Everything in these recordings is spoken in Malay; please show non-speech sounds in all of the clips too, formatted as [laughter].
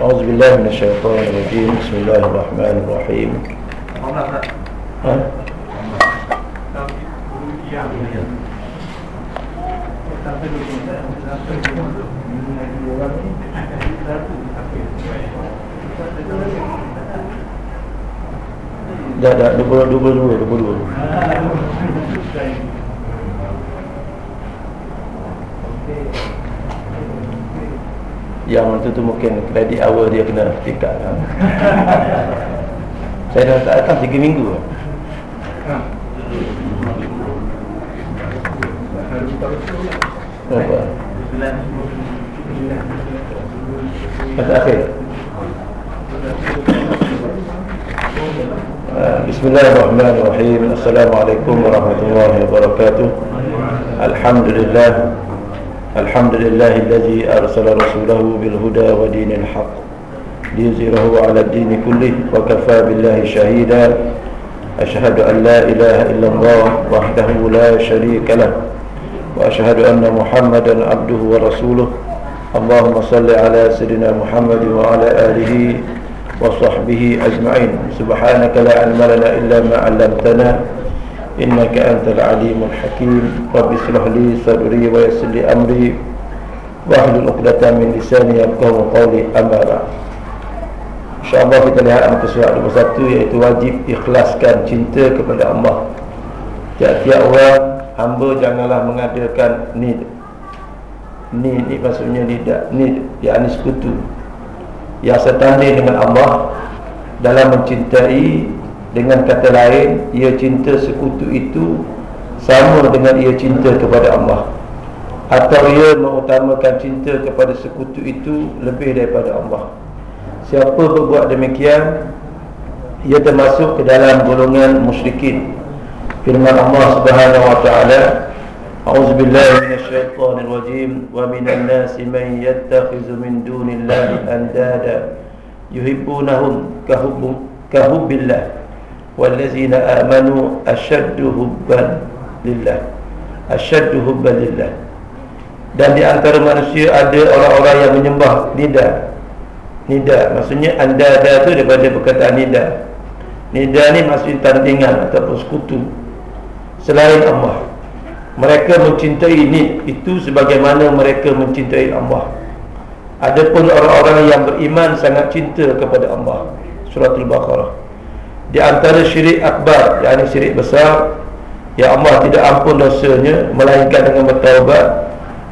أعوذ بالله من الشيطان الرجيم بسم الله الرحمن الرحيم Dah, dah, dua puluh dua dulu, dua puluh dulu. Okay. Yang itu tu mungkin kredit awal dia kena tingkat [laughs] kan? Saya dah tak datang 3 minggu Apa? Masa akhir بسم الله الرحمن الرحيم السلام عليكم ورحمة الله وبركاته الحمد لله الحمد لله الذي أرسل رسوله بالهدى ودين الحق ليزيره على الدين كله وكفى بالله شهيدا. أشهد أن لا إله إلا الله وحده لا شريك له وأشهد أن محمدا عبده ورسوله. اللهم صل على سيدنا محمد وعلى آله وصحبه أجمعين. سبحانك لا علم لنا إلا ما علمتنا إنك أنت العليم الحكيم رب اشرح لي صدري ويسر لي أمري واحلل عقدة من لساني يفقهوا قولي أما بعد InsyaAllah kita lihat muka surat 21 iaitu wajib ikhlaskan cinta kepada Allah Tiap-tiap orang hamba janganlah mengadakan nid Nid ni maksudnya tidak Nid, yakni sekutu Yang setanding dengan Allah Dalam mencintai dengan kata lain Ia cinta sekutu itu Sama dengan ia cinta kepada Allah. Atau ia mengutamakan cinta kepada sekutu itu Lebih daripada Allah. Siapa berbuat demikian Ia termasuk ke dalam golongan musyrikin. Firman Allah subhanahu wa ta'ala A'udzu billahi minasyaitonir rajim wa minan nasi man yattakhidhu min dunillahi andada yuhibbunahum kahubbu kahubbillah wallazina amanu ashaddu hubban lillah ashaddu hubban lillah dan di antara manusia ada orang-orang yang menyembah nida. Nida Maksudnya anda ada tu daripada perkataan nida. Nida ni maksudnya tandingan ataupun sekutu. Selain Allah. Mereka mencintai ni Itu sebagaimana mereka mencintai Allah. Adapun orang-orang yang beriman sangat cinta kepada Allah. Surah Al-Baqarah Di antara syirik akbar Yang ini syirik besar Ya Allah tidak ampun dosanya Melainkan dengan bertaubat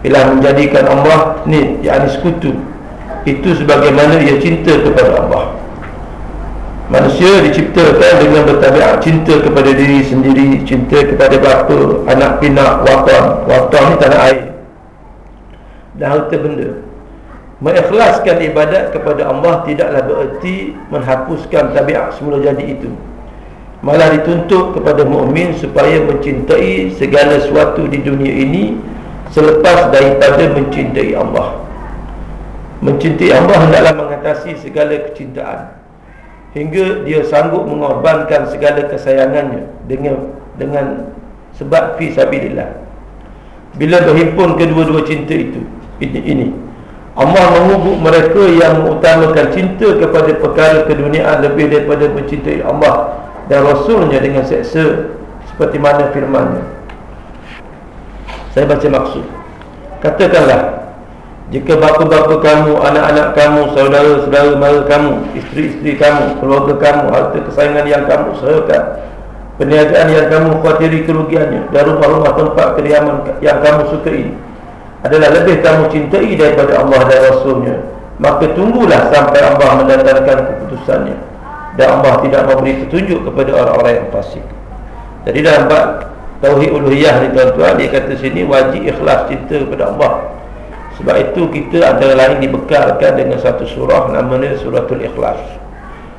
Bila menjadikan Allah ni Yang ini sekutu. Itu sebagaimana ia cinta kepada Allah. Manusia diciptakan dengan bertabiat cinta kepada diri sendiri Cinta kepada bapa, anak pinak, watan Watan ni tanah air. Dan harta benda Mengikhlaskan ibadat kepada Allah Tidaklah bererti menghapuskan tabiat semula jadi itu. Malah dituntut kepada mukmin supaya mencintai segala sesuatu di dunia ini Selepas daripada mencintai Allah. Mencintai Allah hendaklah mengatasi segala kecintaan. Hingga dia sanggup mengorbankan segala kesayangannya Dengan dengan sebab fi sabilillah. Bila berhimpun kedua-dua cinta itu Ini, ini Allah mengubuk mereka yang mengutamakan cinta kepada perkara keduniaan Lebih daripada mencintai Allah dan Rasulnya dengan seksa Seperti mana firmannya. Saya baca maksud. Katakanlah jika bapa-bapa kamu, anak-anak kamu, saudara-saudara mara kamu, isteri-isteri kamu, keluarga kamu, harta kesayangan yang kamu serahkan, perniagaan yang kamu khawatiri kerugiannya, dan rumah-rumah tempat kediaman yang kamu sukai, adalah lebih kamu cintai daripada Allah dan Rasulnya, maka tunggulah sampai Allah mendatangkan keputusannya. Dan Allah tidak memberi petunjuk kepada orang-orang yang fasik. Jadi dalam bab Tauhid Uluhiyah ni tuan-tuan, dia kata sini wajib ikhlas cinta kepada Allah. Sebab itu kita antara lain dibekalkan dengan satu surah namanya suratul ikhlas.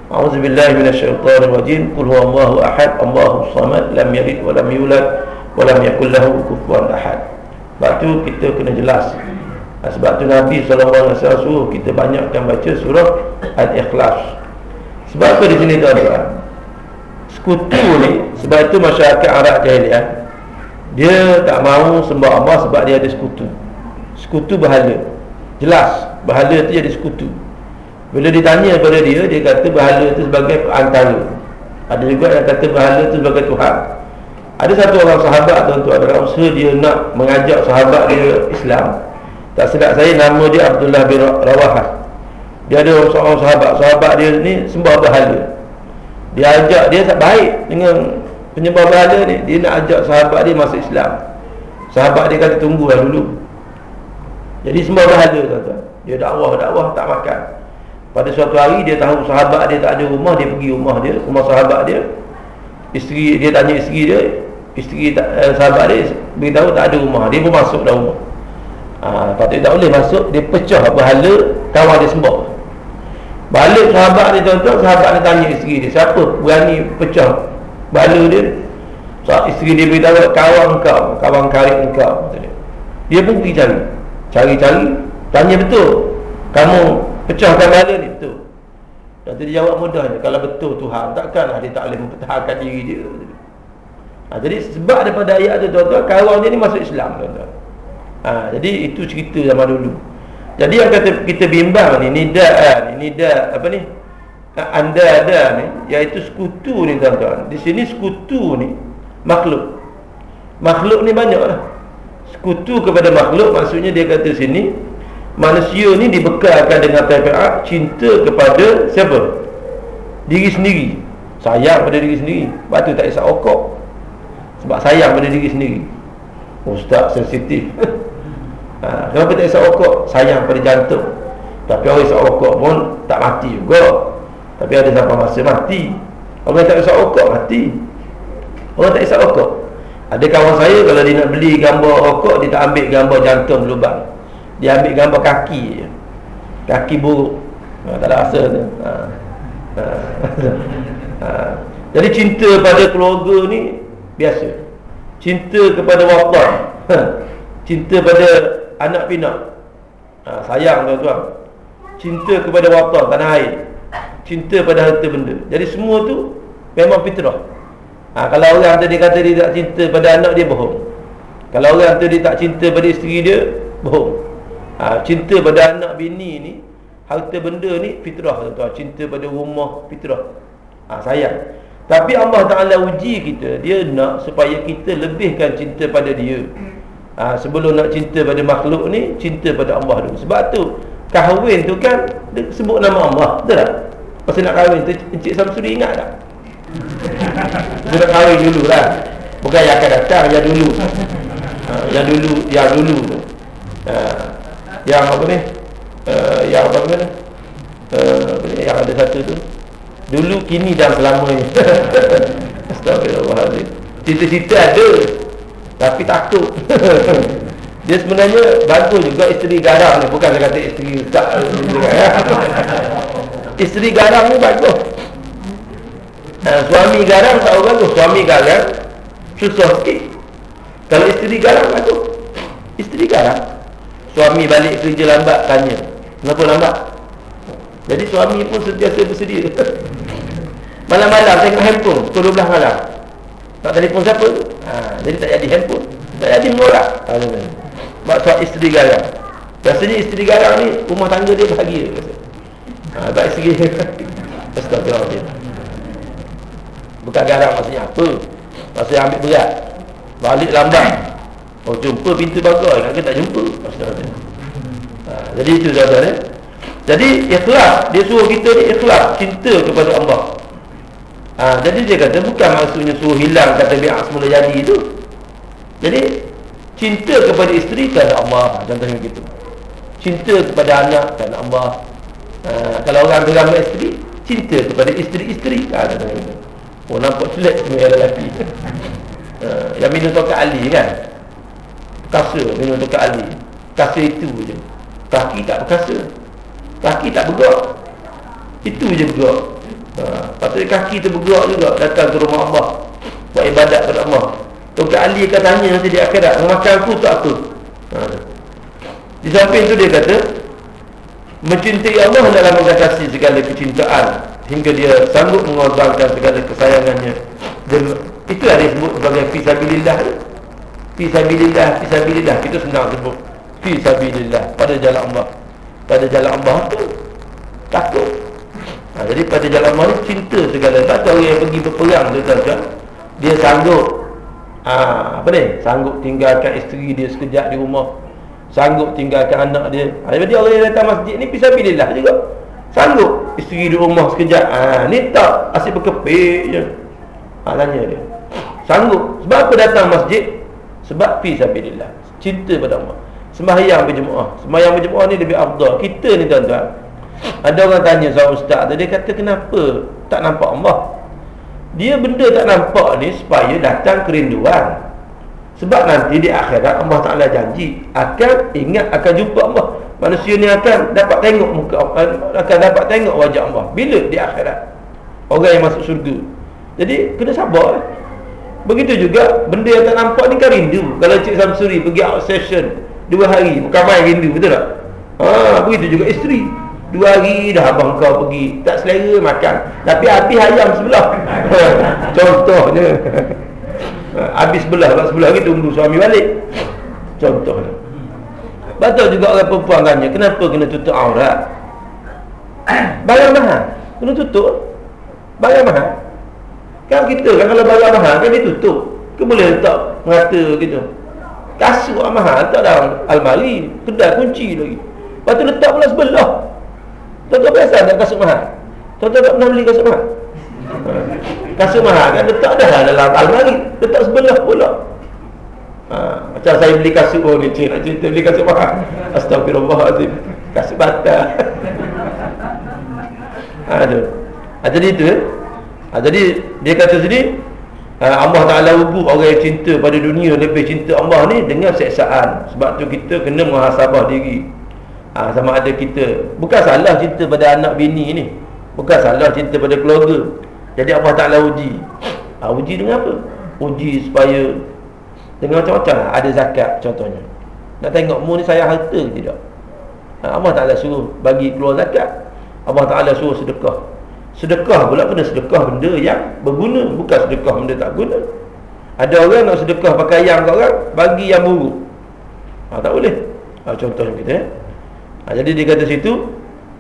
A'udzubillahi minasyaitonirrajim. Qul huwallahu ahad, Allahus samad, lam yalid wa lam yulad wa lam yakul lahu kufuwan ahad. Sebab tu kita kena jelas. Sebab tu Nabi wasallam suruh kita banyakkan baca surah Al-Ikhlas. Sebab apa di sini tuan-tuan? Sekutu ni sebab itu masyarakat Arab jahiliah dia tak mahu sembah Allah sebab dia ada sekutu. Sekutu berhala Jelas Berhala tu jadi sekutu Bila ditanya kepada dia Dia kata berhala itu sebagai perantara Ada juga yang kata berhala itu sebagai Tuhan Ada satu orang sahabat tuan-tuan Dalam usaha dia nak mengajak sahabat dia Islam. Tak sedap saya nama dia Abdullah bin Rawahah. Dia ada seorang sahabat. Sahabat dia ni sembah berhala. Dia ajak dia tak baik dengan penyembah berhala ni. Dia nak ajak sahabat dia masuk Islam. Sahabat dia kata tunggulah dulu. Jadi sembah berhala tuan-tuan. Dia dakwah-dakwah tak makan. Pada suatu hari dia tahu sahabat dia tak ada rumah Dia pergi rumah dia, rumah sahabat dia Isteri, dia tanya isteri dia Isteri eh, sahabat dia Beritahu tak ada rumah, dia pun masuk dalam rumah. Ha, Lepas dia tak boleh masuk Dia pecah berhala kawan dia sembah Balik sahabat dia tuan-tuan Sahabat dia tanya isteri dia Siapa berani pecah berhala dia? So, Isteri dia beritahu kawan kau Kawan karib kau Dia. Pun pergi cari. Cari-cari Tanya betul. Kamu pecahkan bala ni? Betul. Dan dia jawab mudahnya. Kalau betul Tuhan takkanlah dia tak boleh mempertahankan diri dia ha, jadi sebab daripada ayat tu tuan-tuan kawan dia ni masuk Islam tuan-tuan ha, jadi itu cerita zaman dulu jadi yang kata kita bimbang ni nida ni nida apa ni ha, anda ada ni iaitu sekutu ni tuan-tuan di sini sekutu ni makhluk makhluk ni banyak lah sekutu kepada makhluk maksudnya dia kata sini manusia ni dibekalkan dengan tabiat cinta kepada siapa? Diri sendiri. Sayang pada diri sendiri. Sebab tu tak isap okok. Sebab sayang pada diri sendiri. Ustaz sensitif. [laughs] ha, kenapa tak isap okok? Sayang pada jantung. Tapi orang isap okok pun tak mati juga. Tapi ada sampai masa mati. Orang tak isap okok mati. Orang tak isap okok. Ada kawan saya kalau dia nak beli gambar okok dia tak ambil gambar jantung lubang. Dia ambil gambar kaki je Kaki buruk ha, Tak ada rasa ha. Ha. [laughs] Ha. Jadi cinta pada keluarga ni Biasa. Cinta kepada ha. Cinta pada anak pinak. Ha. Sayang tuan-tuan. Cinta kepada watan tanah air. Cinta pada harta benda. Jadi semua tu Memang fitrah. Ha. Kalau orang tadi kata dia tak cinta pada anak dia bohong. Kalau orang tadi tak cinta pada isteri dia Bohong. Ha, Cinta pada anak bini ni Harta benda ni fitrah tuan Cinta pada rumah fitrah. Ha, Sayang Tapi Allah Ta'ala uji kita Dia nak supaya kita lebihkan cinta pada dia. Ha, Sebelum nak cinta pada makhluk ni Cinta pada Allah dulu. Sebab tu Kahwin tu kan dia Sebut nama Allah Betul tak? Pasal nak kahwin tu Encik Samsuri ingat tak? [laughs] Dia nak kahwin dulu lah. Bukan yang akan datang Yang dulu. Ha, Yang dulu Yang dulu. Tu ha, yang apa ni? Uh, yang apa ni? Uh, yang ada satu tu dulu kini dan selamanya [laughs] astagfirullahaladzim cita-cita ada tapi takut. [laughs] Dia sebenarnya bagus juga isteri garang ni. Bukan saya kata isteri tak [laughs] isteri garang ni bagus. Uh, suami garang tak bagus suami garang susah sikit. Kalau isteri garang bagus. Isteri garang. Suami balik kerja lambat tanya Kenapa lambat? Jadi suami pun sentiasa bersedia Malam-malam tengok handphone Pukul 12 malam. Nak telefon siapa? Ha, jadi tak jadi handphone Tak jadi ha, Sebab isteri garang. Biasanya isteri garang ni Rumah tangga dia bahagia ha, Sebab isteri [laughs] Astagfirullahaladzim. Bukan garang maksudnya apa. Maksudnya ambil berat. Balik lambat. Oh jumpa pintu bagai Kan tak jumpa? Ha, Jadi itu tuan-tuan eh? Jadi ikhlas. Dia suruh kita ni ikhlas Cinta kepada Allah ha, Jadi dia kata bukan maksudnya suruh hilang Kata biar semula jadi itu Jadi Cinta kepada isteri kan Allah. Contohnya begitu. Cinta kepada anak kan Allah. Ha, Kalau orang berama isteri Cinta kepada isteri-isteri. Ha, Oh nampak celak semua yang lelaki ha, Yang minum tokat Ali kan? Kasa minum dekat Ali. Kasa itu je. Kaki tak berkasa Kaki tak bergerak Itu je bergerak ha, Patut kaki tu bergerak juga Datang ke rumah Allah Buat ibadat kepada Allah Tuan Ali akan tanya nanti di akhirat Makan aku tak apa ha. Di samping tu dia kata Mencintai Allah dalam mengatasi segala kecintaan Hingga dia sanggup mengorbankan segala kesayangannya. Dan Itu yang disebut sebagai Fisabilillah Fisabilillah, fisabilillah. Kita senang sebut Fisabilillah Pada jalan Allah Pada jalan Allah tu Takut ha, Jadi pada jalan Allah cinta segala. Tak tahu yang pergi berperang tu tuan Dia sanggup ha, Apa ni? Sanggup tinggalkan isteri dia sekejap di rumah. Sanggup tinggalkan anak dia. Ha, Jadi orang yang datang masjid ni Pisabilillah juga. Sanggup isteri di rumah sekejap. Ha, Ni tak asyik berkepik je. Ha, Tanya dia. Sanggup. Sebab apa datang masjid? Sebab Pisabilillah Cinta pada Allah. Sembahyang berjemaah. Sembahyang berjemaah ni lebih afdal. Kita ni tuan-tuan Ada orang tanya seorang ustaz Dia kata kenapa tak nampak Allah? Dia benda tak nampak ni Supaya datang kerinduan. Sebab nanti di akhirat Allah Ta'ala janji Akan ingat akan jumpa Allah. Manusia ni akan dapat tengok muka Akan dapat tengok wajah Allah. Bila? Di akhirat. Orang yang masuk surga Jadi kena sabar. Eh? Begitu juga Benda yang tak nampak ni kan rindu. Kalau Cik Samsuri pergi out session Dua hari Bukan main rindu betul tak? Ha, Begitu juga isteri Dua hari dah abang kau pergi. Tak selera makan. Tapi api ayam sebelah. [laughs] Contohnya. Habis sebelah. Lepas sebelah lagi tunggu suami balik. Contohnya. Betul juga orang perempuan tanya Kenapa kena tutup aurat? [clears throat] Barang mahal. Kena tutup. Barang mahal. Kan kita kan kalau barang mahal Kan dia tutup. Ke boleh letak Merata gitu. Kasut mahal Letak dalam almari. Kedai kunci lagi. Lepas tu letak pula sebelah Tuan-tuan biasa tak kasut mahal. Tuan-tuan tak pernah beli kasut mahal. Kasut mahal kan letak dah dalam almari. Letak sebelah pula. Ha, Macam saya beli kasut oh ni cik Nak cerita beli kasut mahal. Astagfirullahaladzim Kasut bata [laughs] Aduh. Ha, Jadi itu ha, Jadi dia kata sini ha, Allah Ta'ala hubung orang yang cinta pada dunia Lebih cinta Allah ni dengan seksaan Sebab tu kita kena muhasabah diri ha, Sama ada kita. Bukan salah cinta pada anak bini ni. Bukan salah cinta pada keluarga. Jadi Allah Ta'ala uji. Ha, Uji dengan apa? Uji supaya Dengan macam-macam. Ada zakat contohnya. Nak tengok mu ni saya harta ke tidak? Ha, Allah Ta'ala suruh bagi keluar zakat. Allah Ta'ala suruh sedekah. Sedekah pula kena sedekah benda yang berguna Bukan sedekah benda tak guna. Ada orang nak sedekah pakai yang kat orang Bagi yang buruk. Ha, Tak boleh. Ha, Contohnya kita ya. Ha, Jadi dia kata situ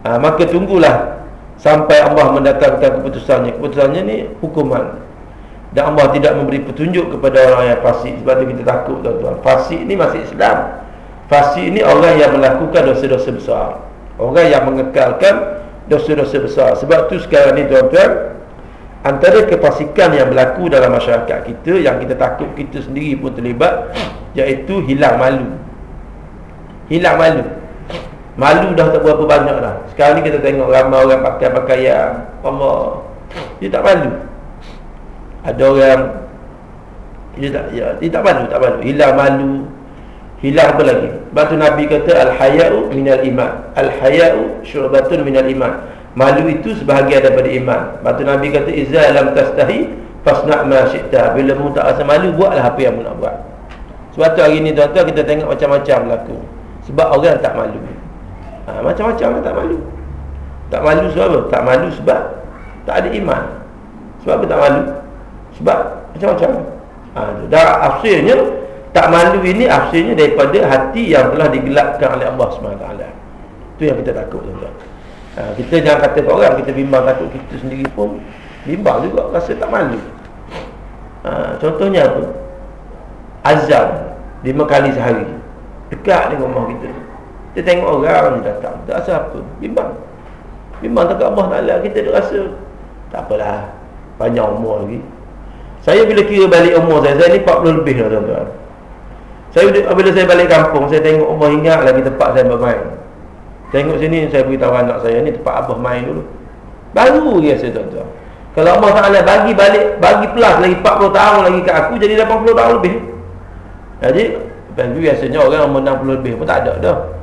ha, Maka tunggulah sampai Allah mendatangkan keputusannya. Keputusannya ni hukuman. Dan Allah tidak memberi petunjuk kepada orang yang fasik sebab tu kita takut tuan-tuan. Fasik ni masih Islam. Fasik ni orang yang melakukan dosa-dosa besar. Orang yang mengekalkan dosa-dosa besar. Sebab tu sekarang ni tuan-tuan antara kefasikan yang berlaku dalam masyarakat kita yang kita takut kita sendiri pun terlibat iaitu hilang malu. Hilang malu Malu dah tak berapa banyak dah. Sekarang ni kita tengok ramai orang pakai pakaian. Allah. Dia tak malu. Ada orang Dia tak, ya, dia tak malu, tak malu. Hilang malu. Hilang apa lagi? Sebab tu Nabi kata Al-haya'u minal iman. Al-haya'u syurbatun minal iman. Malu itu sebahagian daripada iman. Sebab tu Nabi kata Iza lam tastahi Fasna' ma syi'ta. Bila mu tak rasa malu Buatlah apa yang mu nak buat. Sebab tu hari ni tuan-tuan Kita tengok macam-macam berlaku. Sebab orang tak malu ha, Macam-macam lah tak malu. Tak malu sebab apa? Tak malu sebab Tak ada iman. Sebab apa tak malu? Sebab macam-macam. Ha, Dan afsirnya Tak malu ini afsirnya daripada hati Yang telah digelapkan oleh Allah SWT Itu yang kita takut tuan ha, Kita jangan kata orang Kita bimbang takut kita sendiri pun Bimbang juga rasa tak malu. Ha, Contohnya apa? Azam Lima kali sehari. Dekat dengan rumah kita kita tengok orang datang. Tak rasa apa. Bimbang. Bimbang tak Allah Ta'ala. Kita dah rasa Tak apalah. Banyak umur lagi. Saya bila kira balik umur saya Saya ni 40 lebih lah tuan-tuan. Saya bila saya balik kampung Saya tengok umur ingat lagi tempat saya bermain. Tengok sini saya beritahu anak saya Ni tempat abah main dulu. Baru rasa tuan-tuan. Kalau Allah Ta'ala bagi balik Bagi plus lagi 40 tahun lagi kat aku Jadi 80 tahun lebih. Jadi Biasanya orang umur 60 lebih pun tak ada dah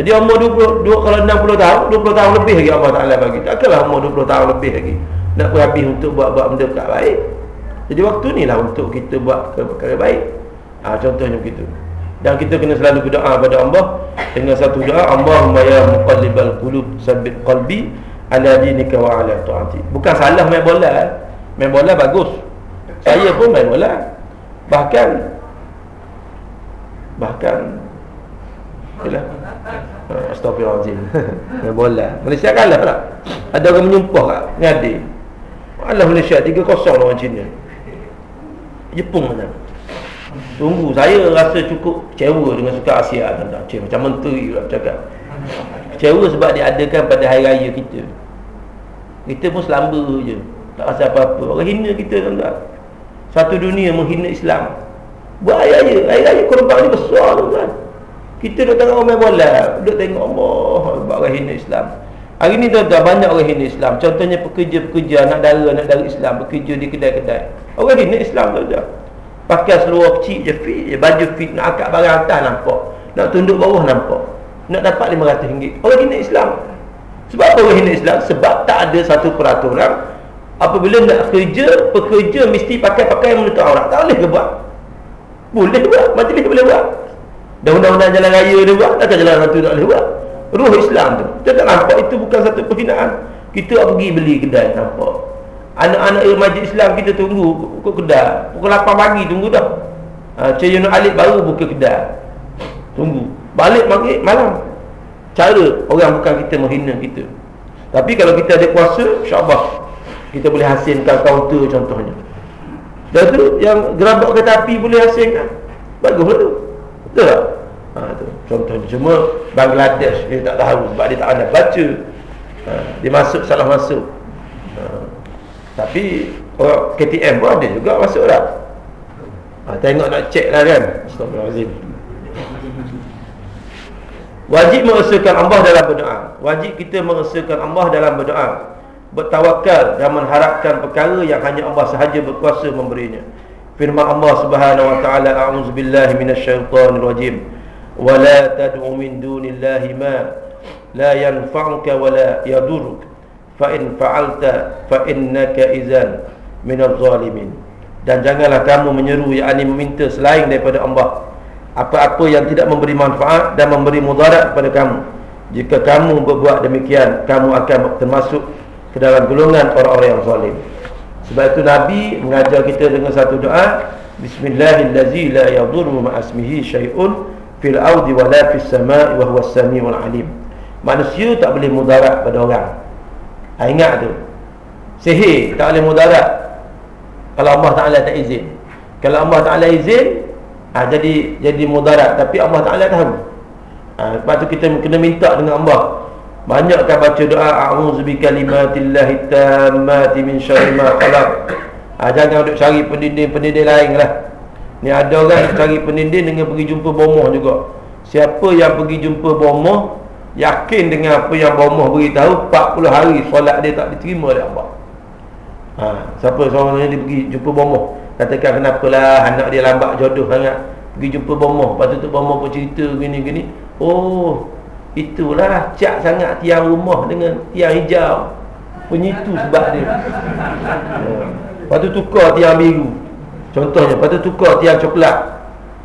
jadi umur 20, 20 kalau 60 tahun, 20 tahun lebih lagi Allah Taala bagi. Takkanlah umur 20 tahun lebih lagi nak berhabis untuk buat-buat benda perkara baik. Jadi waktu ni lah untuk kita buat perkara baik. Ha, contohnya begitu. Dan kita kena selalu berdoa kepada Allah dengan satu doa Allahumma ya muqallibal qulub sabbit qalbi ala dinika wa ala taati. Bukan salah main bola. Main bola bagus. Saya pun main bola. Bahkan bahkan Yalah. Astagfirullahaladzim Main [laughs] bola Malaysia kalah tak? Ada orang menyumpah kat ngadir. Allah Malaysia 3-0 orang Cina. Jepun mana? Tunggu saya rasa cukup kecewa dengan suka Asia tuan-tuan. Cik, macam menteri pula cakap. Kecewa sebab dia adakan pada hari raya kita. Kita pun selamba je. Tak rasa apa-apa. Orang hina kita tuan-tuan. Satu dunia menghina Islam. Buat. Hari raya korban ni besar tuan-tuan. Kita duduk tengok orang bola. Duduk tengok Allah. Buat orang hina Islam. Hari ni tuan-tuan banyak orang hina Islam. Contohnya pekerja-pekerja anak dara, anak dara Islam. Bekerja di kedai-kedai. Orang hina Islam tuan-tuan. Pakai seluar kecil je fit je. Baju fit nak akak barang atas nampak. Nak tunduk bawah nampak. Nak dapat RM500. Orang hina Islam. Sebab apa orang hina Islam? Sebab tak ada satu peraturan. Apabila nak kerja, pekerja mesti pakai pakaian menutup aurat. Tak boleh ke buat? Boleh buat. Majlis boleh buat. Dan undang-undang jalan raya dia buat. Takkan jalan raya tak boleh buat. Ruh Islam tu. Kita tak nampak itu bukan satu perhinaan. Kita pergi beli kedai nampak. Anak-anak majlis Islam kita tunggu pukul kedai. Pukul 8 pagi tunggu dah. Ha, Cik Yunus Alif baru buka kedai. Tunggu. Balik maghrib malam. Cara orang bukan kita menghina kita. Tapi kalau kita ada kuasa, insya-Allah kita boleh hasilkan kaunter contohnya. Dan tu yang gerabak kereta api boleh hasilkan. Baguslah tu. Betul tak? Ha, tu. Contohnya cuma Bangladesh dia tak tahu sebab dia tak ada baca. Ha, dia masuk salah masuk. Ha, tapi orang KTM pun ada juga masuk lah. Ha, tengok nak cek lah kan. Astagfirullahalazim. Wajib mengesahkan Allah dalam berdoa. Wajib kita mengesahkan Allah dalam berdoa. Bertawakal dan mengharapkan perkara yang hanya Allah sahaja berkuasa memberinya. Firman Allah Subhanahu wa taala, "A'udzubillahi minasyaitonir rajim." Wa la tad'u min dunillahi ma la yanfa'uka wa la yadurruk. Fa in fa'alta fa innaka idzan minadh zalimin. Dan janganlah kamu menyeru yakni meminta selain daripada Allah apa-apa yang tidak memberi manfaat dan memberi mudarat kepada kamu jika kamu berbuat demikian kamu akan termasuk ke dalam golongan orang-orang yang zalim sebab itu Nabi mengajar kita dengan satu doa Bismillahirrahmanirrahim la yadurru ma'asmihi syai'un fil audi wa la fis sama'i wa huwas sami'ul alim. Manusia tak boleh mudarat pada orang. Ha, ingat tu. Sihir tak boleh mudarat. Kalau Allah Ta'ala tak izin. Kalau Allah Ta'ala izin ha, jadi jadi mudarat. Tapi Allah Taala tahu. Ha, sebab tu kita kena minta dengan Allah banyakkan baca doa a'udzu bikalimatillahi tammati min syarri ma khalaq. Ha, jangan duk cari pendinding-pendinding lain lah. Ni ada orang cari pendinding dengan pergi jumpa bomoh juga. Siapa yang pergi jumpa bomoh yakin dengan apa yang bomoh beritahu 40 hari solat dia tak diterima oleh Allah ha, siapa seorang dia pergi jumpa bomoh Katakan kenapalah anak dia lambat jodoh sangat? Pergi jumpa bomoh Lepas tu bomoh pun cerita gini-gini. Oh Itulah cak sangat tiang rumah dengan tiang hijau. Penyitu sebab dia. [laughs] Lepas tu tukar tiang biru. Contohnya Lepas tu tukar tiang coklat.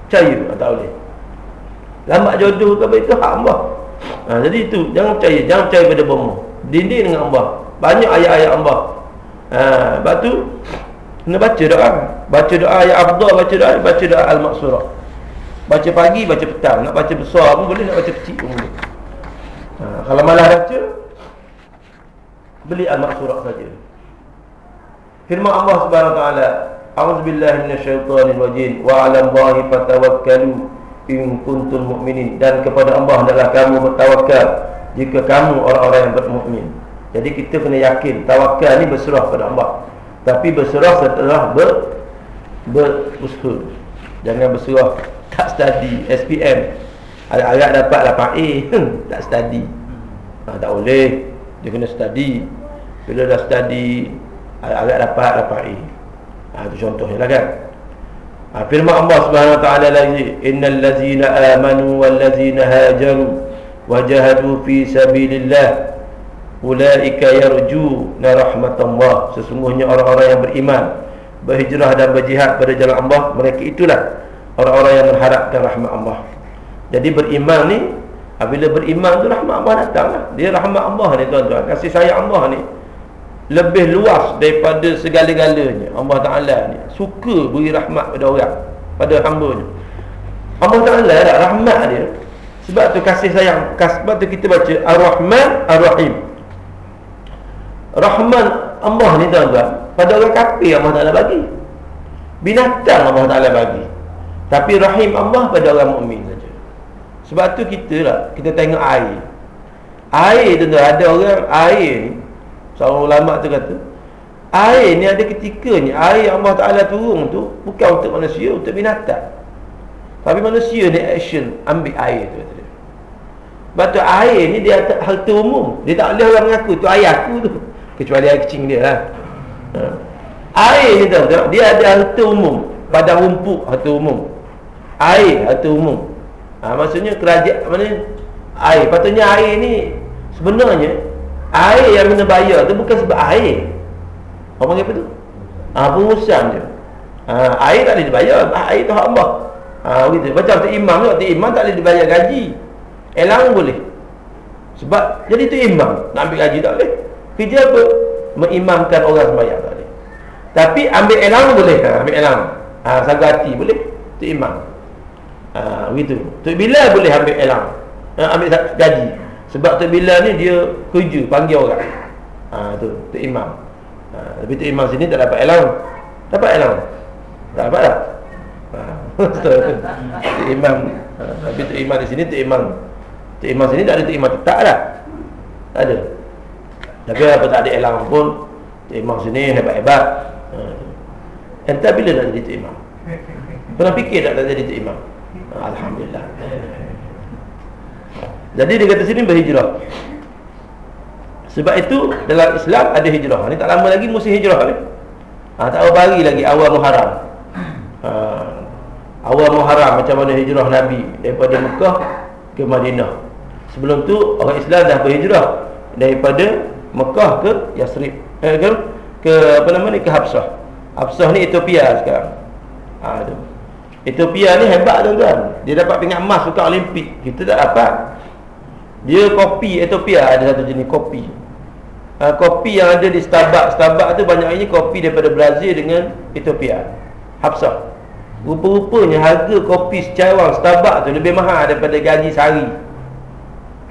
Percaya tak boleh Lambat jodoh ke apa itu hak Allah ha, Jadi itu Jangan percaya Jangan percaya pada bomoh Dinding dengan Allah Banyak ayat-ayat Allah ha, Lepas tu Kena baca doa. Baca doa yang abdah baca doa Baca doa al-maksurah Baca pagi, baca petang. Nak baca besar pun boleh Nak baca kecil pun boleh ha, Kalau malah baca Beli al-maksurah saja. Firman Allah subhanahu wa ta'ala A'udzubillahi minasyaitanirrajim Wa alam bahi fatawakkalu In kuntul mu'minin. Dan kepada Allah adalah kamu bertawakal Jika kamu orang-orang yang bermukmin Jadi kita kena yakin Tawakal ni berserah kepada Allah. Tapi berserah setelah ber berusaha. Jangan berserah. Tak study SPM. Agak-agak dapat 8A tak study. Ha, tak boleh. Dia kena study. Bila dah study agak-agak dapat 8A. Ha, itu contohnya lah kan. Ha, firman Allah taala lagi innal ladzina amanu wal ladzina hajaru wajahadu fi sabilillah Ulaika yarjuna rahmatallah Sesungguhnya orang-orang yang beriman Berhijrah dan berjihad pada jalan Allah Mereka itulah Orang-orang yang mengharapkan rahmat Allah Jadi beriman ni Bila beriman tu rahmat Allah datang lah. Dia rahmat Allah ni tuan-tuan Kasih sayang Allah ni Lebih luas daripada segala-galanya Allah Ta'ala ni Suka beri rahmat pada orang Pada hambanya Allah Ta'ala lah rahmat dia Sebab tu kasih sayang Sebab tu kita baca Ar-Rahman Ar-Rahim Rahman Allah ni tuan-tuan pada orang kafir Allah Taala bagi. Binatang Allah Taala bagi. Tapi rahim Allah pada orang mukmin saja. Sebab tu kita lah kita tengok air. Air tu ada orang air ni seorang ulama tu kata air ni ada ketikanya air Allah Taala turun tu bukan untuk manusia untuk binatang. Tapi manusia ni action ambil air tu kata sebab tu air ni dia harta umum. Dia tak boleh orang mengaku tu air aku tu. Kecuali air kecing dia lah. Ha. Air ni tak? Dia ada harta umum. Pada rumput harta umum. Air harta umum. Ha, maksudnya kerajaan mana air. Patutnya air ni sebenarnya air yang kena bayar tu bukan sebab air. Apa panggil apa tu? Ha, pengurusan je. Ha, air tak boleh dibayar. Air tu hak Allah. Ha, begitu. Macam tu imam tu. Tu imam tak boleh dibayar gaji. Elang boleh Sebab jadi tu imam Nak ambil gaji tak boleh Kerja apa? Mengimamkan orang sembahyang tak boleh Tapi ambil elang boleh ha, Ambil elang ha, Saga hati boleh Tu imam ha, Begitu. Tu bila boleh ambil elang? Ha, Ambil gaji? Sebab tu bila ni dia kerja Panggil orang. Ha, tu, tu imam. Ha, Tapi tu imam sini tak dapat elang. Dapat elang? Tak dapat tak? Ha, [laughs] tu imam ha, Tapi tu imam di sini tu imam. Tok Imam sini tak ada Tok Imam tetap lah. Tak ada. Tapi apa tak ada elang pun Tok Imam sini hebat-hebat. Ha. Entah bila nak jadi Tok Imam. Pernah fikir tak nak jadi Tok Imam Alhamdulillah Jadi dia kata sini berhijrah Sebab itu dalam Islam ada hijrah Ini tak lama lagi musim hijrah ni ha, Tak hari lagi awal Muharram ha, Awal Muharram macam mana hijrah Nabi Daripada Mekah ke Madinah Sebelum tu orang Islam dah berhijrah daripada Mekah ke Yasrib. Eh ke ke apa nama ni ke Habsah. Habsah ni Ethiopia sekarang. Ha tu. Ethiopia ni hebat tuan-tuan. Dia dapat pingat emas untuk Olimpik. Kita tak dapat. Dia kopi Ethiopia ada satu jenis kopi. Ha, kopi yang ada di Starbucks. Starbucks tu banyak ini kopi daripada Brazil dengan Ethiopia. Habsah. Rupa-rupanya harga kopi secara Starbucks tu lebih mahal daripada gaji sehari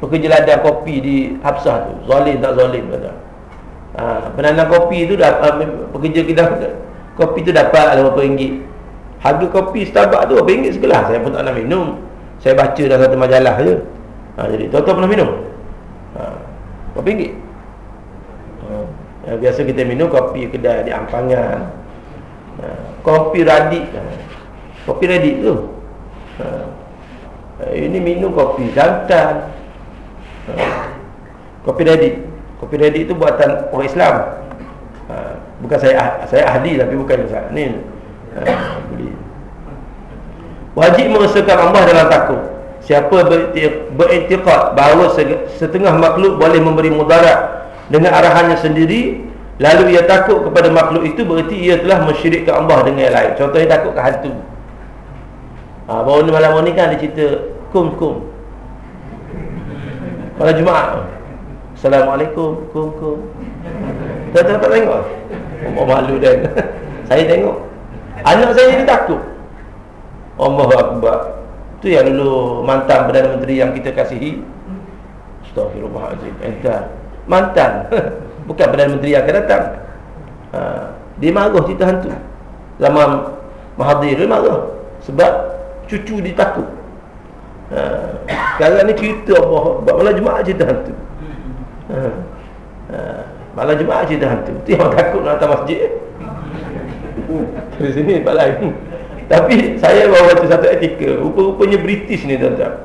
pekerja ladang kopi di Hafsah tu zalim tak zalim kata ha, penanam kopi tu dah pekerja kita kopi tu dapat berapa ringgit harga kopi Starbucks tu berapa ringgit segelas? Saya pun tak nak minum. Saya baca dalam satu majalah je. Ha, jadi tuan-tuan pernah minum? Ha, berapa ringgit? Ha, yang biasa kita minum kopi kedai di Ampangan ha, kopi radik ha, kopi radik tu. Ha, ini minum kopi jantan Kopi ready Kopi ready itu buatan orang Islam. Ha, Bukan saya saya ahli tapi bukan Ini Wajib merasakan Allah dalam takut. Siapa beriktiqat bahawa setengah makhluk boleh memberi mudarat Dengan arahannya sendiri Lalu ia takut kepada makhluk itu Berarti ia telah mensyirikkan Allah dengan yang lain. Contohnya takut ke hantu. Ha, Baru ni malam ni kan ada cerita Kum-kum pada Jumaat. Assalamualaikum kum kum. Tak tak, tak tengok? Oh, malu dan [laughs] saya tengok anak saya ni takut. Allah Akbar. Tu yang dulu mantan Perdana Menteri yang kita kasihi. Astaghfirullahaladzim. Entah Mantan. [laughs] Bukan Perdana Menteri yang akan datang. Ha. Dia marah cerita hantu. Zaman Mahathir dia marah Sebab cucu dia takut. Ha. Sekarang ni cerita Allah Buat malam Jumaat cerita hantu. Ha. Ha. Malam Jumaat cerita hantu. Itu yang takut nak datang masjid Dari sini tempat lain. Tapi saya bawa baca satu etika Rupa-rupanya British ni tuan-tuan.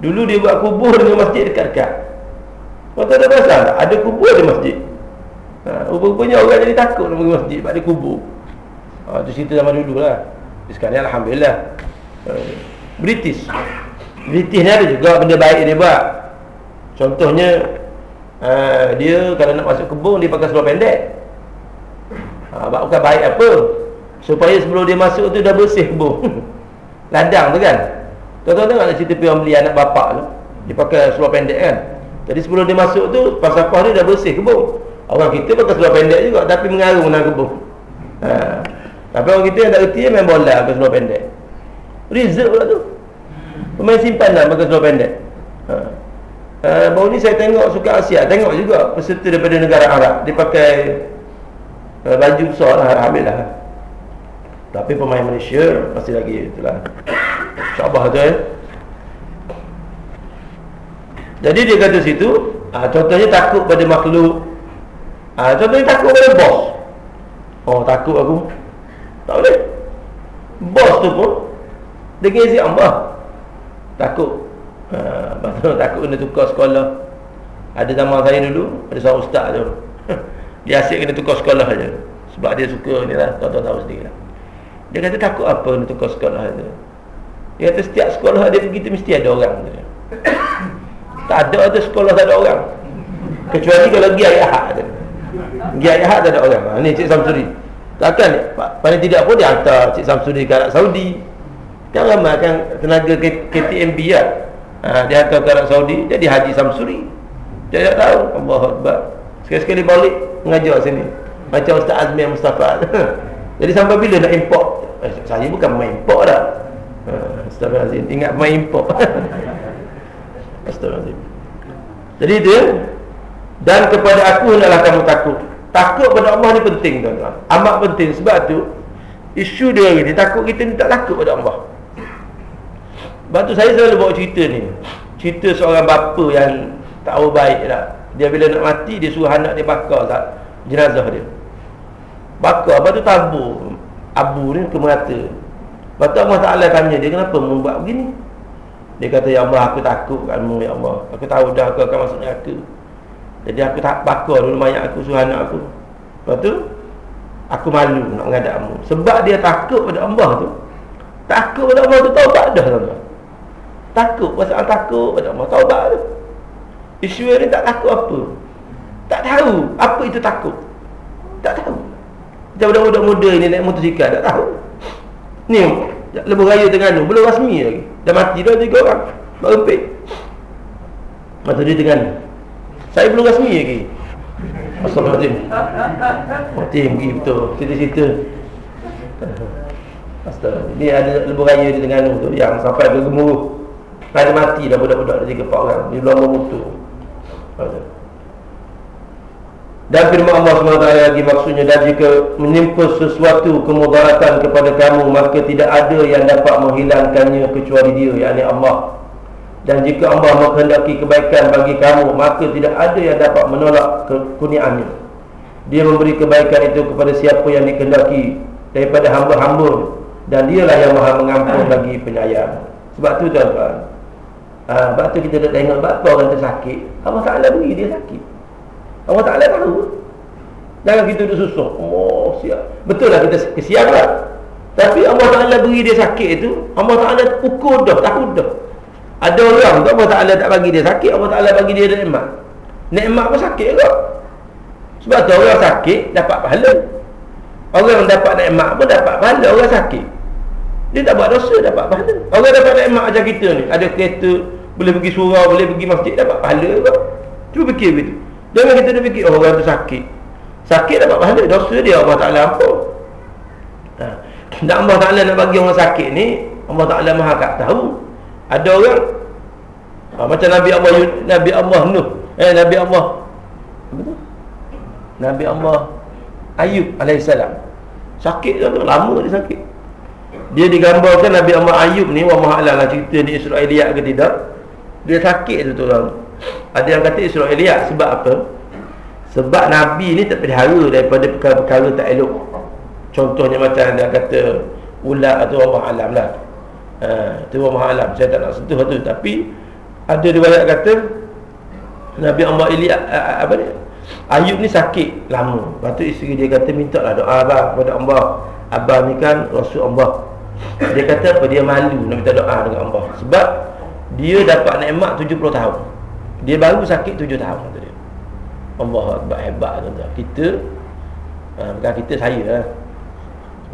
Dulu dia buat kubur dengan masjid dekat-dekat Kau tak ada pasal? Ada kubur di masjid. Ha. Rupa-rupanya orang jadi takut nak pergi masjid Sebab ada kubur. Ha, Itu cerita zaman dulu lah. Sekarang ni Alhamdulillah. Ha. British. British ni ada juga benda baik dia buat. Contohnya uh, Dia kalau nak masuk kebun Dia pakai seluar pendek uh, Bukan baik apa. Supaya sebelum dia masuk tu dah bersih kebun [laughs] Ladang tu kan? Tuan-tuan tengok cerita orang beli anak bapak tu. Dia pakai seluar pendek kan? Jadi sebelum dia masuk tu Pasapah dia dah bersih kebun Orang kita pakai seluar pendek juga Tapi mengarung dalam kebun uh, Tapi orang kita yang tak kerti Main bola pakai seluar pendek. Result pula tu. Pemain simpan lah pakai seluar pendek. Ha. uh, baru ni saya tengok suka Asia. Tengok juga peserta daripada negara Arab. Dia pakai baju besar lah Alhamdulillah tapi pemain Malaysia masih lagi itulah. Syabah tu eh. Jadi dia kata situ uh, contohnya takut pada makhluk. Uh, contohnya takut pada bos. Oh takut aku? Tak boleh. Bos tu pun dia kira Allah takut. Ha, takut kena tukar sekolah. Ada zaman saya dulu, ada seorang ustaz tu. [laughs] dia asyik kena tukar sekolah aja. Sebab dia suka ni lah, tuan-tuan tahu sendiri lah. Dia kata takut apa kena tukar sekolah tu. Dia kata setiap sekolah dia pergi tu mesti ada orang tu. [coughs] tak ada ada sekolah tak ada orang. Kecuali kalau pergi ayah hak tu. Pergi ayah hak tak ada orang. Ha, ni Cik Samsuri. Takkan paling tidak pun dia hantar Cik Samsuri ke Arab Saudi. Kan ramai kan tenaga KTMB lah ha, dia hantar ke Arab Saudi jadi Haji Samsuri dia tak tahu Allah Akbar sekali-sekali balik mengajar sini. Macam Ustaz Azmi Mustafa. [laughs] Jadi sampai bila nak import? Eh, saya bukan main import dah. Ha, Astagfirullahaladzim ingat main import. [laughs] Astagfirullahaladzim jadi itu dan kepada aku adalah kamu takut. Takut pada Allah ni penting tuan-tuan. Amat penting. Sebab tu isu dia ni takut kita ni tak takut pada Allah. Sebab tu saya selalu bawa cerita ni. Cerita seorang bapa yang Tak baik lah Dia bila nak mati dia suruh anak dia bakar tak? Jenazah dia. Bakar Lepas tu tabur Abu ni ke merata. Lepas tu Allah Ta'ala tanya dia Kenapa membuat begini? Dia kata Ya Allah aku takut kamu Ya Allah. Aku tahu dah aku akan masuk neraka. Jadi aku tak bakar dulu mayat aku Suruh anak aku. Lepas tu Aku malu nak menghadapmu Sebab dia takut pada Allah tu. Takut pada Allah tu tahu tak dah tuan-tuan. Takut Pasal takut pada Allah Taubat tu Isu ni tak takut apa. Tak tahu Apa itu takut. Tak tahu. Macam budak-budak muda ni naik motosikal Tak tahu. Ni Lebuh raya Terengganu Belum rasmi lagi. Dah mati dah tiga orang Baru empik. Mata dia Terengganu. Saya belum rasmi lagi. Astagfirullahaladzim. Mati pergi betul. Cerita-cerita. Astagfirullah Ni ada lebuh raya di Terengganu tu Yang sampai ke gemuruh Pada mati dah budak-budak ada tiga orang. Di luar memutu Dan firman Allah SWT lagi maksudnya Dan jika menimpa sesuatu kemudaratan kepada kamu Maka tidak ada yang dapat menghilangkannya kecuali dia Yang Allah. Dan jika Allah menghendaki kebaikan bagi kamu Maka tidak ada yang dapat menolak kekuniannya Dia memberi kebaikan itu kepada siapa yang dikehendaki Daripada hamba-hamba Dan dialah yang maha mengampun bagi penyayang. Sebab itu tuan-tuan Ha, sebab tu kita dah tengok Sebab orang tu sakit. Allah Ta'ala beri dia sakit. Allah Ta'ala tahu Jangan kita duduk susuk Oh siap. Betul lah kita kesian lah. Tapi Allah Ta'ala beri dia sakit itu Allah Ta'ala ukur dah Tahu dah. Ada orang tu Allah Ta'ala tak bagi dia sakit Allah Ta'ala bagi dia nikmat. Nikmat pun sakit kok Sebab tu orang sakit Dapat pahala. Orang dapat nikmat pun dapat pahala Orang sakit. Dia tak buat dosa dapat pahala. Orang dapat nikmat macam kita ni. Ada kereta boleh pergi surau, boleh pergi masjid dapat pahala kau. Cuba fikir begitu. Jangan kita nak fikir oh, orang tu sakit. Sakit dapat pahala, dosa dia Allah Taala ampun. Ha. Dan Allah Taala nak bagi orang sakit ni, Allah Taala Maha kat tahu. Ada orang ha, macam Nabi Allah Nabi Allah Nuh, eh Nabi Allah apa tu? Nabi Allah Ayub alaihissalam. Sakit tu lama dia sakit. Dia digambarkan Nabi Allah Ayub ni wa maha lah cerita di Israiliyat ke tidak? Dia sakit tu tuan Ada yang kata Israeliat Sebab apa? Sebab Nabi ni tak pelihara Daripada perkara-perkara tak elok. Contohnya macam dia kata Ulat atau Allah Alam lah. Ha, Itu Allah Alam. Saya tak nak sentuh tu. Tapi Ada riwayat kata Nabi Allah Ilya Apa ni? Ayub ni sakit lama. Lepas tu isteri dia kata Minta lah doa abang kepada Allah Abang ni kan Rasul Allah Dia kata apa? Dia malu nak minta doa dengan Allah Sebab dia dapat nikmat 70 tahun. Dia baru sakit 7 tahun kata dia. Allah Akbar hebat tuan-tuan kita ha, bukan kita saya lah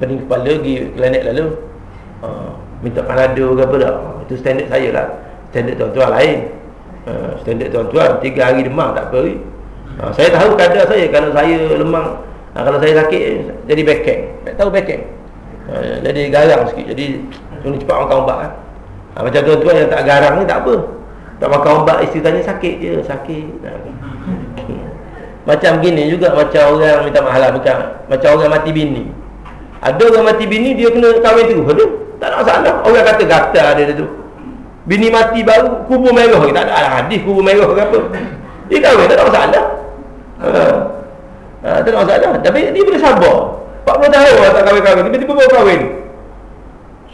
pening kepala pergi klinik lalu ha, minta panado ke apa tak. Itu standard saya lah. Standard tuan-tuan lain. Ha, standard tuan-tuan 3 hari demam tak apa. Ha, saya tahu kadar saya. Kalau saya lemang ha, kalau saya sakit jadi backhand tak tahu backhand ha, jadi garang sikit. Jadi ini cepat orang ubat kan ha, Macam tuan-tuan yang tak garang ni tak apa. Tak makan ubat isteri tanya sakit je? Sakit. [laughs] Macam gini juga Macam orang minta mahal bukan Macam orang mati bini. Ada orang mati bini Dia kena kahwin terus. Ada Tak ada masalah. Orang kata gata dia tu. Bini mati baru Kubur merah Tak ada hadis kubur merah ke apa. Dia kahwin tak ada masalah. Ha. Ha, Tak ada masalah. Tapi dia boleh sabar. 40 tahun tak kahwin-kahwin Tiba-tiba baru kahwin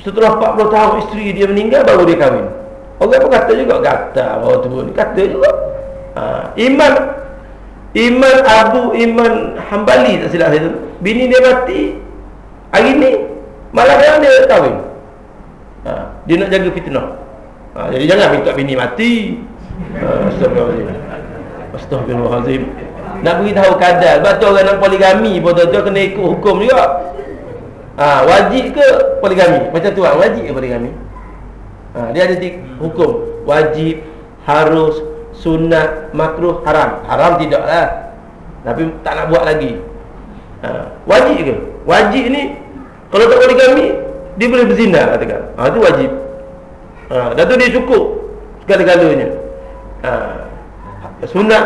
Setelah 40 tahun isteri dia meninggal Baru dia kahwin. Orang pun kata juga Kata bahawa tu Dia kata juga. Ha, Iman Iman Abu Iman Hambali tak silap saya tu. Bini dia mati Hari ni Malah dia kahwin. Ha, Dia nak jaga fitnah. Ha, Jadi jangan minta bini mati. Ha, Astagfirullahaladzim. Astagfirullahaladzim. Nak beritahu kadal. Sebab tu orang nak poligami pun tu Kena ikut hukum juga ha, Wajib ke poligami? Macam tu lah Wajib ke poligami? Ha, Dia ada hukum. Wajib Harus sunat makruh haram. Haram tidak lah. Tapi tak nak buat lagi. Ha. wajib ke? Wajib ni kalau tak boleh kami dia boleh berzina katakan. Ha, itu wajib. Ha, dan tu dia cukup segala-galanya. Ha. sunat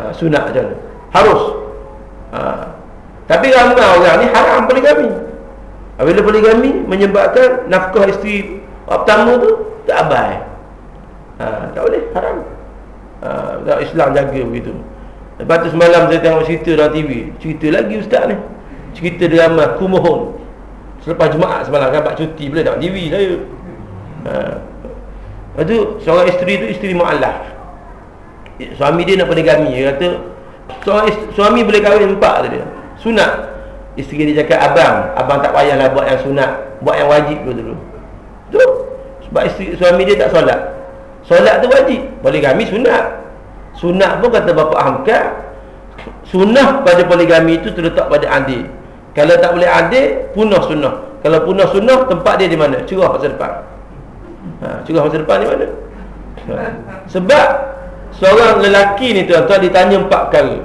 ha, sunat macam mana harus. Ha. tapi ramai orang ni haram poligami bila poligami menyebabkan nafkah isteri pertama tu tak abai. Ha, tak boleh haram. Uh, Islam jaga begitu. Lepas tu semalam saya tengok cerita dalam TV Cerita lagi ustaz ni. Cerita drama Kumohon. Selepas Jumaat semalam kan Pak cuti boleh tengok TV saya. Uh, Lepas tu seorang isteri tu isteri mu'alaf Suami dia nak poligami. Dia kata isteri, suami boleh kahwin empat tu dia. Sunat Isteri dia cakap abang Abang tak payahlah buat yang sunat Buat yang wajib dulu dulu. Tu Sebab isteri, suami dia tak solat. Solat tu wajib. Poligami sunat. Sunat pun kata Bapa Hamka Sunnah pada poligami itu terletak pada adik. Kalau tak boleh adik Punah sunnah. Kalau punah sunnah Tempat dia di mana? Curah masa depan. Ha, Curah masa depan di mana? Ha. Sebab Seorang lelaki ni tuan-tuan Ditanya empat kali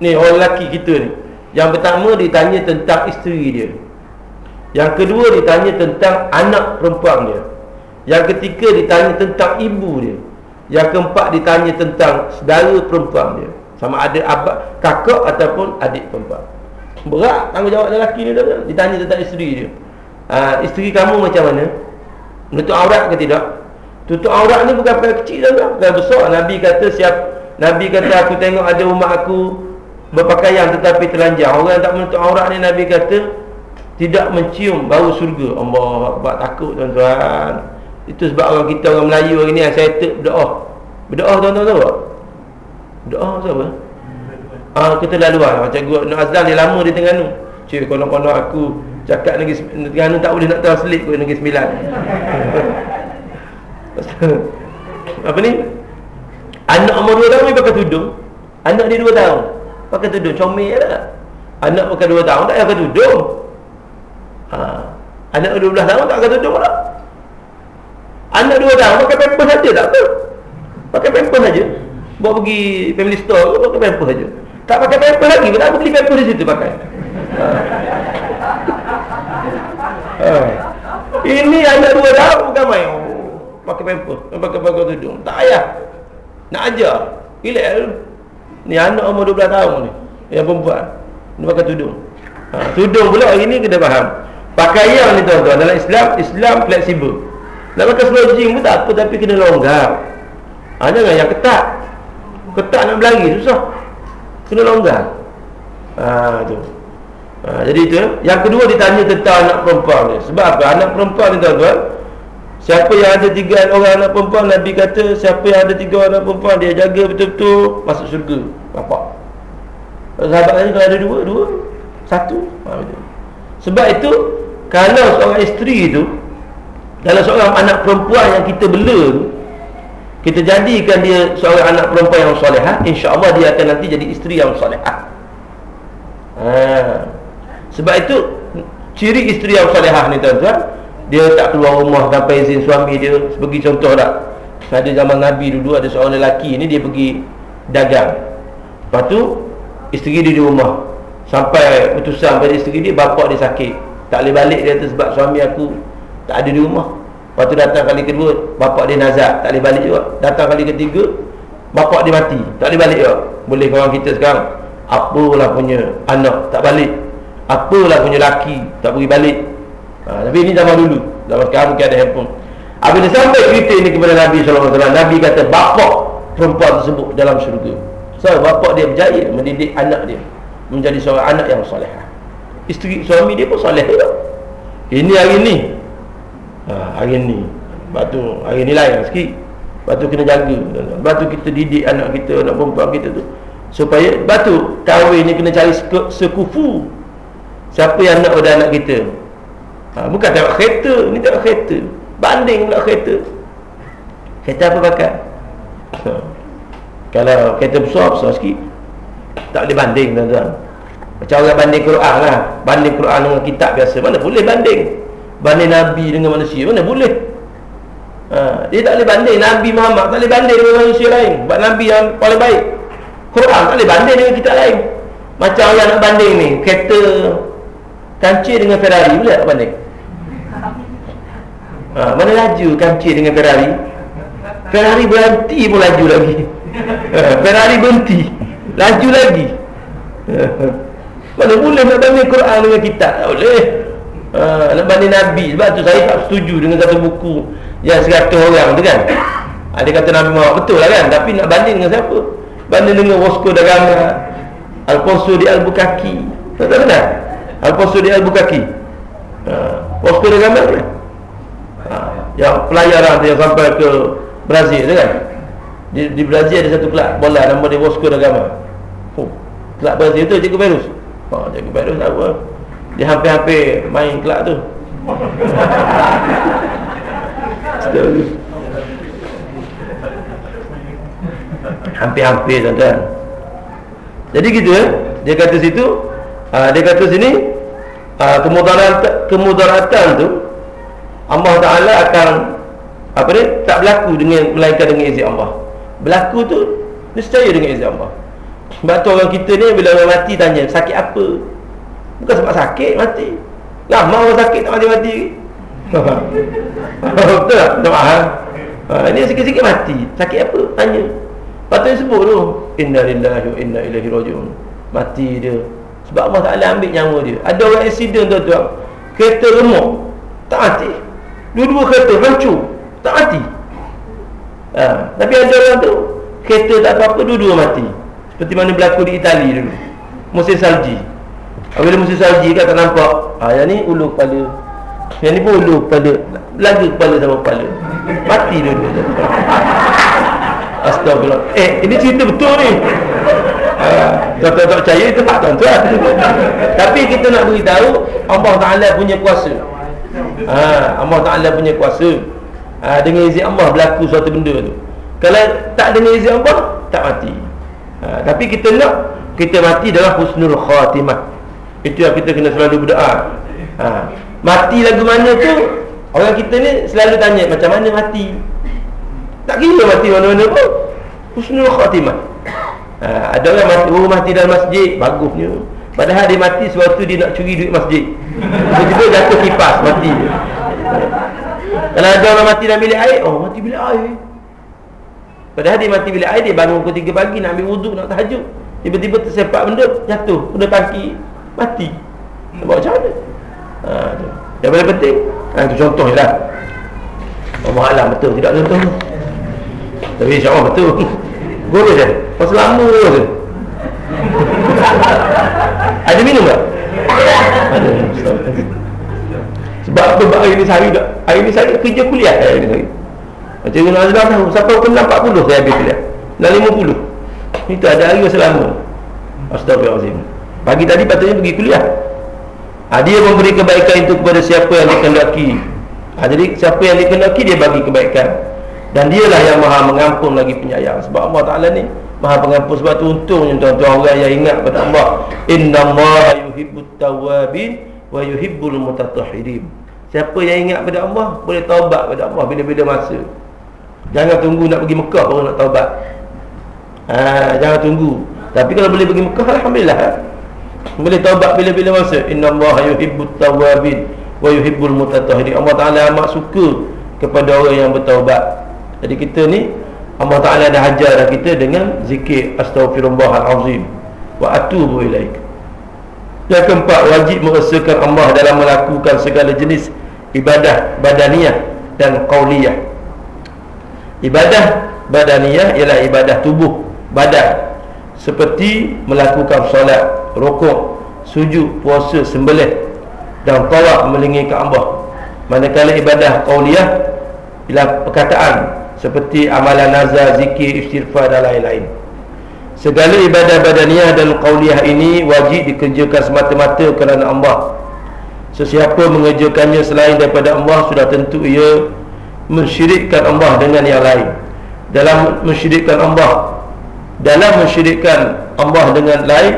Ni orang lelaki kita ni Yang pertama ditanya tentang isteri dia. Yang kedua ditanya tentang Anak perempuan dia. Yang ketiga ditanya tentang ibu dia. Yang keempat ditanya tentang saudara perempuan dia. Sama ada abad, kakak ataupun adik perempuan. Berat tanggungjawab lelaki ni dah Ditanya tentang isteri dia. Ha, Isteri kamu macam mana? Menutup aurat ke tidak? Tutup aurat ni bukan perkara kecil dah Bukan besar. Nabi kata siap Nabi kata aku tengok ada umat aku Berpakaian tetapi telanjang Orang yang tak menutup aurat ni Nabi kata Tidak mencium bau surga Allah takut tuan-tuan itu sebab orang kita orang Melayu hari ni tak berdoa. Berdoa tuan-tuan tahu tak? Berdoa siapa? Ah kita macam gua Nur Azlan dia lama di Terengganu. Cik konon-konon aku cakap negeri Terengganu tak boleh nak translate ke negeri Sembilan. [laughs] Apa ni? Anak umur 2 tahun ni pakai tudung. Anak dia 2 tahun. Pakai tudung comel lah. Anak pakai 2 tahun tak pakai tudung. Ha. Anak 12 tahun tak pakai tudung lah. Anak dua tahun pakai pampers saja tak apa. Pakai pampers saja. Bawa pergi family store pakai pampers saja. Tak pakai pampers lagi, tak beli pampers di situ pakai. Ha. Ha. Ini anak dua tahun bukan main. Oh, pakai pampers, pakai pakai tudung. Tak payah. Nak ajar. Relax Ni anak umur 12 tahun ni. Yang perempuan. Dia pakai tudung. Ha. tudung pula hari ni kita faham. Pakaian ni tuan-tuan dalam Islam, Islam fleksibel. Nak pakai jing pun tak apa Tapi kena longgar ha, Jangan yang ketat Ketat nak berlari susah Kena longgar ha, tu. Ha, Jadi itu Yang kedua ditanya tentang anak perempuan ni Sebab apa? Anak perempuan ni tuan-tuan Siapa yang ada tiga orang anak perempuan Nabi kata Siapa yang ada tiga orang anak perempuan Dia jaga betul-betul Masuk syurga Nampak? Sahabat ni kalau ada dua Dua Satu ha. Sebab itu Kalau seorang isteri itu kalau seorang anak perempuan yang kita bela Kita jadikan dia seorang anak perempuan yang solehah InsyaAllah dia akan nanti jadi isteri yang solehah ha. Sebab itu Ciri isteri yang solehah ni tuan-tuan Dia tak keluar rumah tanpa izin suami dia Sebagai contoh tak Pada zaman Nabi dulu ada seorang lelaki ni Dia pergi dagang Lepas tu Isteri dia di rumah. Sampai putusan pada isteri dia Bapak dia sakit. Tak boleh balik dia tu sebab suami aku tak ada di rumah. Lepas tu datang kali kedua Bapak dia nazak Tak boleh balik juga. Datang kali ketiga Bapak dia mati Tak boleh balik juga. Boleh kawan kita sekarang Apalah punya anak Tak balik? Apalah punya laki Tak pergi balik? Ha, Tapi ini zaman dulu. Zaman sekarang mungkin ada handphone. Apabila sampai cerita ini kepada Nabi SAW Nabi kata Bapak perempuan tersebut dalam syurga So bapak dia berjaya Mendidik anak dia. Menjadi seorang anak yang soleh. Isteri suami dia pun soleh juga. Ini hari ini ha, Hari ini Lepas tu hari ni lain sikit. Lepas tu kena jaga. Lepas tu kita didik anak kita Anak perempuan kita tu. Supaya Lepas tu kahwin ni kena cari sekufu. Siapa yang nak pada anak kita? Ha, Bukan tengok kereta. Ni tengok kereta. Banding pula kereta. Kereta apa pakai? Ha. Kalau kereta besar Besar sikit. Tak boleh banding tuan-tuan. Macam orang banding Quran lah. Banding Quran dengan kitab biasa. Mana boleh banding? Banding Nabi dengan manusia Mana boleh? Ha. Dia tak boleh banding. Nabi Muhammad Tak boleh banding dengan manusia lain. Sebab Nabi yang paling baik. Quran tak boleh banding dengan kitab lain. Macam orang nak banding ni Kereta Kancir dengan Ferrari Boleh tak banding? Ha. Mana laju kancir dengan Ferrari? Ferrari berhenti pun laju lagi. Ferrari berhenti. Laju lagi. Ha. Mana boleh nak banding Quran dengan kitab? Tak boleh. Ha, Nak banding Nabi Sebab tu saya tak setuju dengan satu buku Yang seratus orang tu kan. Ha, Dia kata Nabi Muhammad Betul lah kan Tapi nak banding dengan siapa? Banding dengan Wasco da Gama Alfonso di Albuquerque. Tak tahu kan Alfonso di Albuquerque. Ha, Wasco da Gama kan? Ha, Yang pelayaran dia sampai ke Brazil tu kan di, di Brazil ada satu kelab bola Nama dia Wasco da Gama. Oh, Kelab Brazil tu Cikgu Berus Oh, Cikgu Berus apa. Dia hampir-hampir main kelab [laughs] tu. Hampir-hampir tuan-tuan. Jadi gitu eh. Dia kata situ aa, Dia kata sini aa, kemudaratan, kemudaratan tu Allah Ta'ala akan Apa dia Tak berlaku dengan Melainkan dengan izin Allah Berlaku tu Nescaya dengan izin Allah Sebab tu orang kita ni Bila orang mati tanya Sakit apa? Bukan sebab sakit mati. Lama orang sakit tak mati-mati. [laughs] Betul tak? Tak? Faham ha, Ini sikit-sikit mati. Sakit apa? Tanya. Lepas tu sebut tu Inna lillahi wa inna ilaihi rajiun. Mati dia. Sebab Allah Ta'ala ambil nyawa dia. Ada orang accident tuan-tuan. Kereta remuk Tak mati. Dua-dua kereta hancur Tak mati ha, Tapi ada orang tu Kereta tak apa-apa Dua-dua mati. Seperti mana berlaku di Itali dulu. Musim salji. Bila musim salji kan tak nampak. Ha, Yang ni ulu kepala. Yang ni pun ulu kepala. Lagu kepala sama kepala. Mati dua-dua. Astagfirullah. Eh ini cerita betul ni. Tuan-tuan tak percaya itu tak tuan-tuan. Tapi kita nak beritahu Allah Ta'ala punya kuasa. Ha, Allah Ta'ala punya kuasa ha, Dengan izin Allah berlaku suatu benda tu. Kalau tak dengan izin Allah Tak mati. Ha, Tapi kita nak Kita mati dalam husnul khatimah. Itu yang kita kena selalu berdoa. Ha, Mati lagu mana tu Orang kita ni selalu tanya Macam mana mati? Tak kira mati mana-mana pun. Husnul khatimah. Ha, Ada orang mati, oh, mati dalam masjid Bagusnya. Padahal dia mati sebab tu dia nak curi duit masjid. Tiba-tiba jatuh kipas mati Kalau ada orang mati dalam bilik air Oh mati bilik air. Padahal dia mati bilik air Dia bangun pukul 3 pagi nak ambil wuduk nak tahajud. Tiba-tiba tersepak benda Jatuh. Benda tangki Mati. Buat macam mana? Ha, Yang paling penting ha, Itu contoh je lah Allah Alam betul tidak contoh? Tapi insyaAllah betul. [laughs] Guru je. Pasal lama je. Ada minum tak? Ada Sebab tu hari ni sehari tak Hari ni saya kerja kuliah hari ni Macam Guna Azlan tahu Sampai pukul 40 saya habis kuliah. Dan 50 Itu ada hari selama. Astagfirullahaladzim Pagi tadi patutnya pergi kuliah. Ha, Dia memberi kebaikan itu kepada siapa yang dikendaki ha, Jadi siapa yang dikendaki dia bagi kebaikan. Dan dialah yang maha mengampun lagi penyayang. Sebab Allah Ta'ala ni Maha pengampun. Sebab tu untungnya tuan-tuan orang yang ingat kepada Allah. Inna Allah yuhibbut tawabin Wa yuhibbul mutatahirim Siapa yang ingat kepada Allah Boleh taubat kepada Allah bila-bila masa. Jangan tunggu nak pergi Mekah baru nak taubat. Ha, Jangan tunggu. Tapi kalau boleh pergi Mekah Alhamdulillah. Boleh taubat bila-bila masa. Inna Allah yuhibbut tawabin Wa yuhibbul mutatahirim Allah Ta'ala amat suka kepada orang yang bertaubat. Jadi kita ni Allah Ta'ala dah hajar dah kita dengan zikir Astaghfirullahalazim. Wa atubu ilaik. Yang keempat wajib mengesahkan Allah dalam melakukan segala jenis ibadah badaniyah dan qauliyah Ibadah badaniyah ialah ibadah tubuh badan Seperti melakukan solat, rokok, sujud, puasa, sembelih Dan tawak melingin ke Allah Manakala ibadah qauliyah ialah perkataan seperti amalan nazar, zikir, istighfar dan lain-lain. Segala ibadah badaniah dan qauliyah ini wajib dikerjakan semata-mata kerana Allah. Sesiapa mengerjakannya selain daripada Allah sudah tentu ia mensyirikkan Allah dengan yang lain. Dalam mensyirikkan Allah dalam mensyirikkan Allah dengan lain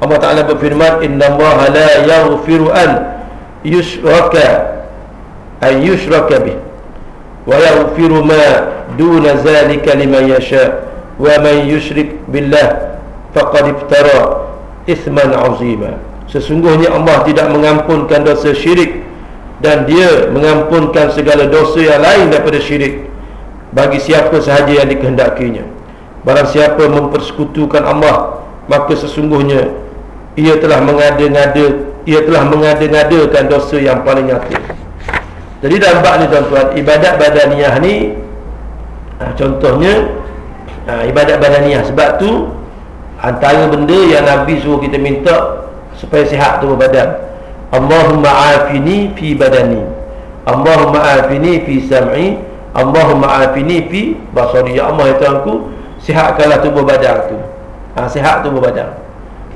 Allah Taala berfirman innallaha la yaghfiru an yushraka ay yushraka bih wa yaghfiru ma duna zalika liman yasha wa man yushrik billah faqad iftara ithman azima sesungguhnya Allah tidak mengampunkan dosa syirik dan dia mengampunkan segala dosa yang lain daripada syirik bagi siapa sahaja yang dikehendakinya. Barang siapa mempersekutukan Allah maka sesungguhnya ia telah mengada-ngada ia telah mengada-ngadakan dosa yang paling nyata jadi dalam bab ni tuan-tuan ibadat badaniah ni ha, Contohnya ha, Ibadat badaniah Sebab tu Antara benda yang Nabi suruh kita minta Supaya sihat tubuh badan. Allahumma afini fi badani. Allahumma afini fi sam'i. Allahumma afini fi basari. Ya Allah ya Tuhanku Sihatkanlah tubuh badan tu. Ha, Sihat tubuh badan.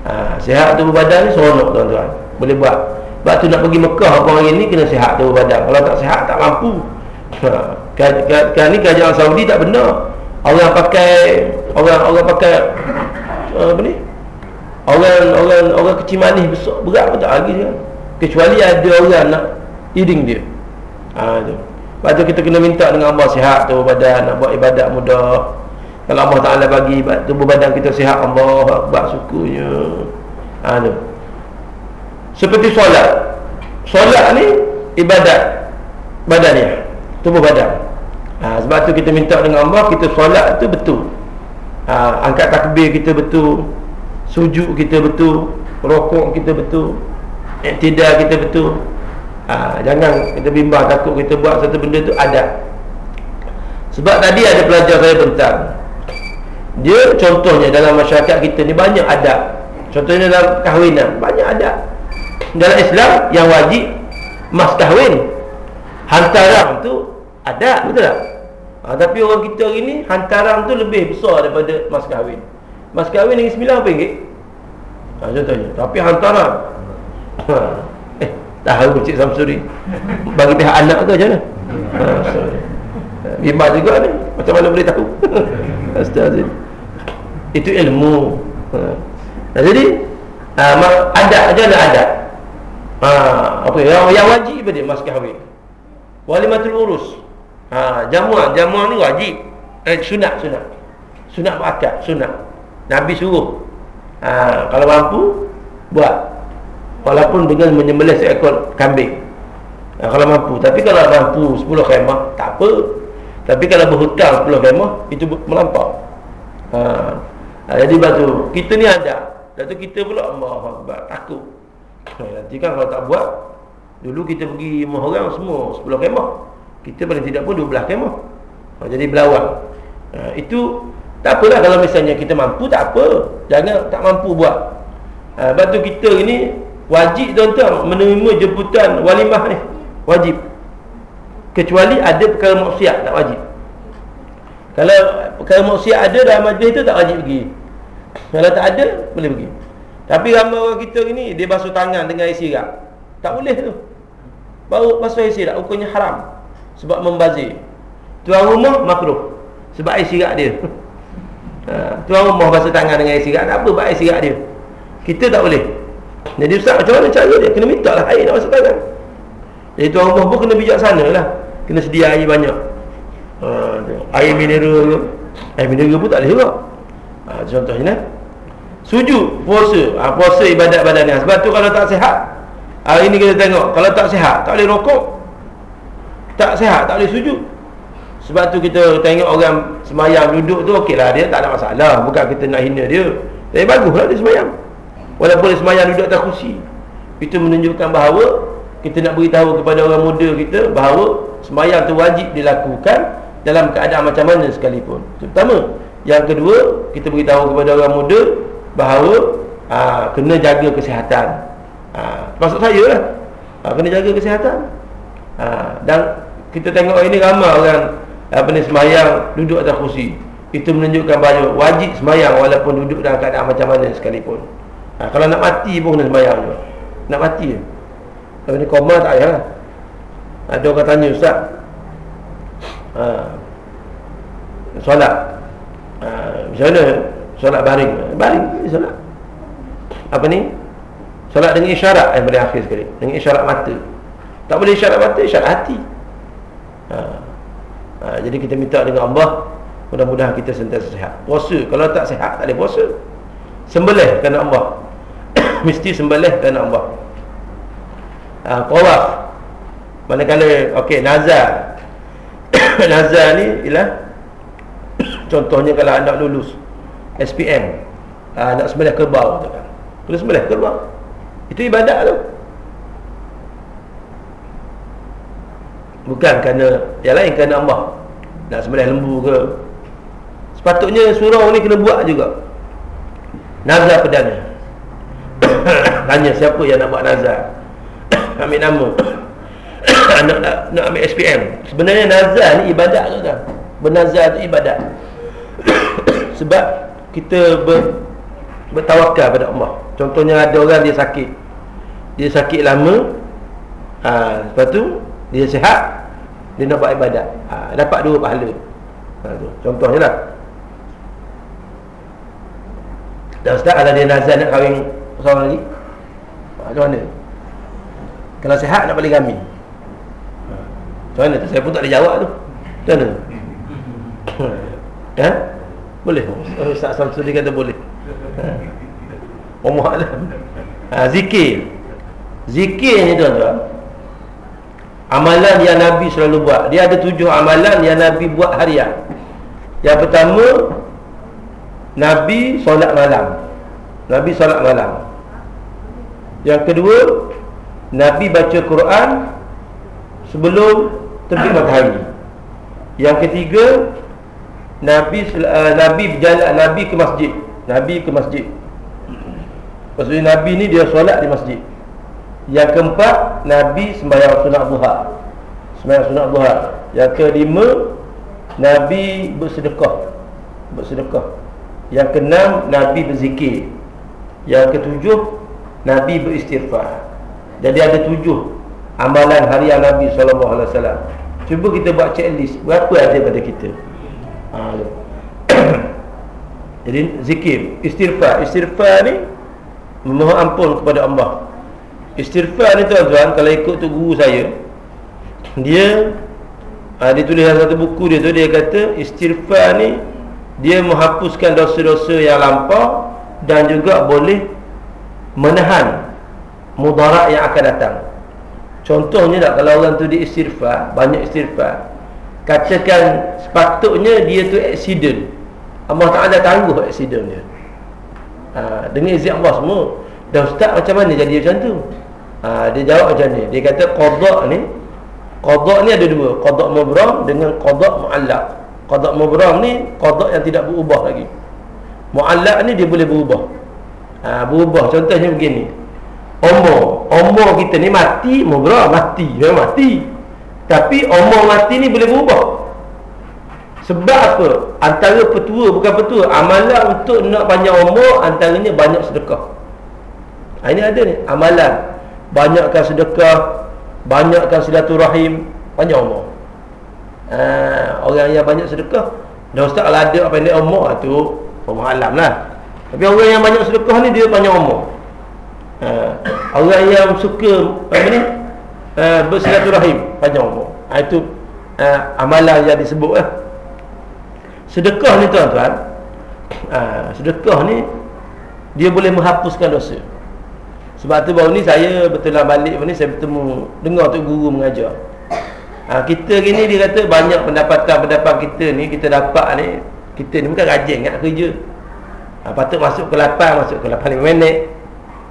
Ha, Sihat tubuh badan ni seronok tuan-tuan. Boleh buat. Sebab tu nak pergi Mekah apa hari ni Kena sihat tubuh badan. Kalau tak sihat tak mampu. Ha. Kan ni kerajaan Saudi tak benar. Orang pakai orang orang pakai uh, apa ni? Orang orang orang kecil manis besar berat pun tak lagi kan. Kecuali ada orang nak iding dia. Ha tu. Tu kita kena minta dengan Allah sihat tu badan nak buat ibadat mudah. Kalau Allah Taala bagi tubuh badan kita sihat Allah akbar syukurnya. Ha tu. Seperti solat. Solat ni ibadat badan ni. Tubuh badan ha, Sebab tu kita minta dengan Allah Kita solat tu betul ha, Angkat takbir kita betul Sujud kita betul Rokok kita betul Iktidal kita betul ha, Jangan kita bimbang takut kita buat satu benda tu ada Sebab tadi ada pelajar saya bentang Dia contohnya dalam masyarakat kita ni banyak adab Contohnya dalam kahwinan Banyak adab Dalam Islam yang wajib Mas kahwin Hantaran tu ada betul tak? Ha, tapi orang kita hari ni hantaran tu lebih besar daripada mas kahwin. Mas kahwin ni RM9 ringgit. Ha, contohnya. Tapi hantaran. Ha. [coughs] Eh, tahu Cik Samsuri. Bagi pihak anak tu macam mana? Ha, sorry. Bimbang juga ni. Macam mana boleh tahu? [laughs] Astagfirullah. Itu ilmu. Ha. Nah, jadi ha, ada aja ada ada. Ha, apa yang, yang wajib dia mas kahwin. Walimatul urus ha, jamuan jamuan ni wajib eh sunat sunat sunat berakad sunat nabi suruh. Ha, kalau mampu buat. Walaupun dengan menyembelih seekor kambing. Ha, kalau mampu. Tapi kalau mampu 10 kemah tak apa. Tapi kalau berhutang 10 kemah itu melampau. Ha, ha, jadi batu kita ni ada. Lepas tu kita pula Allah Akbar takut. Nanti kan kalau tak buat Dulu kita pergi rumah orang semua 10 kemah kita paling tidak pun 12 kemah ha, jadi berlawan. Ha, itu tak apalah kalau misalnya kita mampu tak apa. Jangan tak mampu buat. Ha, sebab tu kita ini wajib tuan-tuan menerima jemputan walimah ni. Wajib. Kecuali ada perkara maksiat tak wajib. Kalau perkara maksiat ada dalam majlis tu tak wajib pergi. Kalau tak ada boleh pergi. Tapi ramai orang kita ini dia basuh tangan dengan isi rak. Tak boleh tu. Baru basuh isi rak hukumnya haram. Sebab membazir. Tuan rumah makruh. Sebab air sirat dia [laughs] ha, tuan rumah basuh tangan dengan air sirat tak apa sebab air sirat dia. Kita tak boleh. Jadi ustaz macam mana cara dia? Kena minta lah air nak basuh tangan. Jadi tuan rumah pun kena bijaksana lah. Kena sedia air banyak. Ha, air mineral air mineral pun tak boleh juga. Ha, contohnya sujud puasa. Ha, puasa ibadat badan sebab tu kalau tak sihat hari ni kita tengok kalau tak sihat tak boleh rokok. Tak sehat, tak boleh sujud. Sebab tu kita tengok orang semayang duduk tu okeylah dia tak ada masalah. Bukan kita nak hina dia. Tapi baguslah dia semayang. Walaupun dia semayang duduk atas kursi. Itu menunjukkan bahawa kita nak beritahu kepada orang muda kita bahawa semayang tu wajib dilakukan dalam keadaan macam mana sekalipun. Pertama. Yang kedua, kita beritahu kepada orang muda bahawa aa, ah, kena jaga kesihatan. Aa, ah, maksud saya lah. Aa, kena jaga kesihatan. Aa, dan kita tengok ini ramai orang apa ni semayang duduk atas kursi. Itu menunjukkan bahawa wajib semayang walaupun duduk dalam keadaan macam mana sekalipun. Aa, kalau nak mati pun kena semayang juga. Nak mati je. Kalau ni koma tak payah lah. Ada orang tanya Ustaz. Aa, solat Ah, macam mana solat baring baring solat apa ni solat dengan isyarat yang paling akhir sekali dengan isyarat mata tak boleh isyarat mata isyarat hati ha. Ha, jadi kita minta dengan Allah mudah-mudahan kita sentiasa sihat. Puasa kalau tak sihat tak boleh puasa. Sembelih kerana Allah. [coughs] Mesti sembelih kerana Allah. Ha, tawaf. Manakala okey nazar. [coughs] Nazar ni ialah [coughs] Contohnya kalau anak lulus SPM uh, Nak sembelih kerbau kan. Boleh sembelih kerbau. Itu ibadat tu Bukan kerana Yang lain kerana Allah. Nak sembelih lembu ke. Sepatutnya surau ni kena buat juga. Nazar perdana [coughs] Tanya siapa yang nak buat nazar? [coughs] Ambil nama. [coughs] Nak, nak, nak ambil SPM Sebenarnya nazar ni ibadat tu kan Bernazar tu ibadat. Sebab kita ber, bertawakal pada Allah. Contohnya ada orang dia sakit. Dia sakit lama. Ha, lepas tu dia sihat dia nak buat ibadat. Ha, dapat dua pahala. Ha, tu. contohnya lah. Dan ustaz kalau dia nazar nak kahwin seorang lagi ha, macam mana? Kalau sihat nak balik kami. Ha, macam mana? Tu saya pun tak ada jawab tu. Macam mana? Ha? Boleh. Ustaz Samsudi kata boleh. Allah Alam ha, Zikir. Zikir ni tuan-tuan Amalan yang Nabi selalu buat Dia ada tujuh amalan yang Nabi buat harian Yang pertama Nabi solat malam Nabi solat malam Yang kedua Nabi baca Quran Sebelum terbit matahari Yang ketiga Nabi uh, Nabi berjalan Nabi ke masjid. Nabi ke masjid. Maksudnya Nabi ni dia solat di masjid. Yang keempat Nabi sembahyang sunat duha. Sembahyang sunat duha. Yang kelima Nabi bersedekah. Bersedekah. Yang keenam Nabi berzikir. Yang ketujuh Nabi beristighfar. Jadi ada tujuh amalan harian Nabi wasallam. Cuba kita buat checklist berapa ada pada kita ha, [coughs] Jadi zikir Istighfar Istighfar ni Memohon ampun kepada Allah Istighfar ni tuan-tuan Kalau ikut tu guru saya Dia ha, Dia tulis dalam satu buku dia tu Dia kata Istighfar ni Dia menghapuskan dosa-dosa yang lampau Dan juga boleh Menahan Mudarat yang akan datang. Contohnya tak Kalau orang tu di istighfar Banyak istighfar Katakan sepatutnya dia tu accident. Allah Ta'ala tangguh accident dia. Ha, Dengan izin Allah semua. Dan ustaz macam mana jadi macam tu ha, Dia jawab macam ni. Dia kata qadak ni Qadak ni ada dua. Qadak mubram dengan qadak mu'allak Qadak mubram ni Qadak yang tidak berubah lagi. Mu'allak ni dia boleh berubah. Ha, Berubah. Contohnya begini. Umur Umur kita ni mati Mubram mati. Memang mati. Tapi umur mati ni boleh berubah. Sebab apa? Antara petua bukan petua. Amalan untuk nak panjang umur Antaranya banyak sedekah. Ha, Ini ada ni. Amalan Banyakkan sedekah Banyakkan silaturahim Panjang umur ha, Orang yang banyak sedekah Dan ustaz kalau ada pendek umur Itu ha, rumah alam lah Tapi orang yang banyak sedekah ni Dia panjang umur ha, Orang yang suka Apa ni uh, bersilaturahim panjang umur. Ha, itu uh, amalan yang disebut lah. Sedekah ni tuan-tuan, uh, sedekah ni dia boleh menghapuskan dosa. Sebab tu baru ni saya betul lah balik ni saya bertemu dengar tu guru mengajar. ha, kita gini dia kata banyak pendapatan-pendapatan kita ni kita dapat ni kita ni bukan rajin nak kerja. Ha, patut masuk ke 8 masuk ke 8 minit.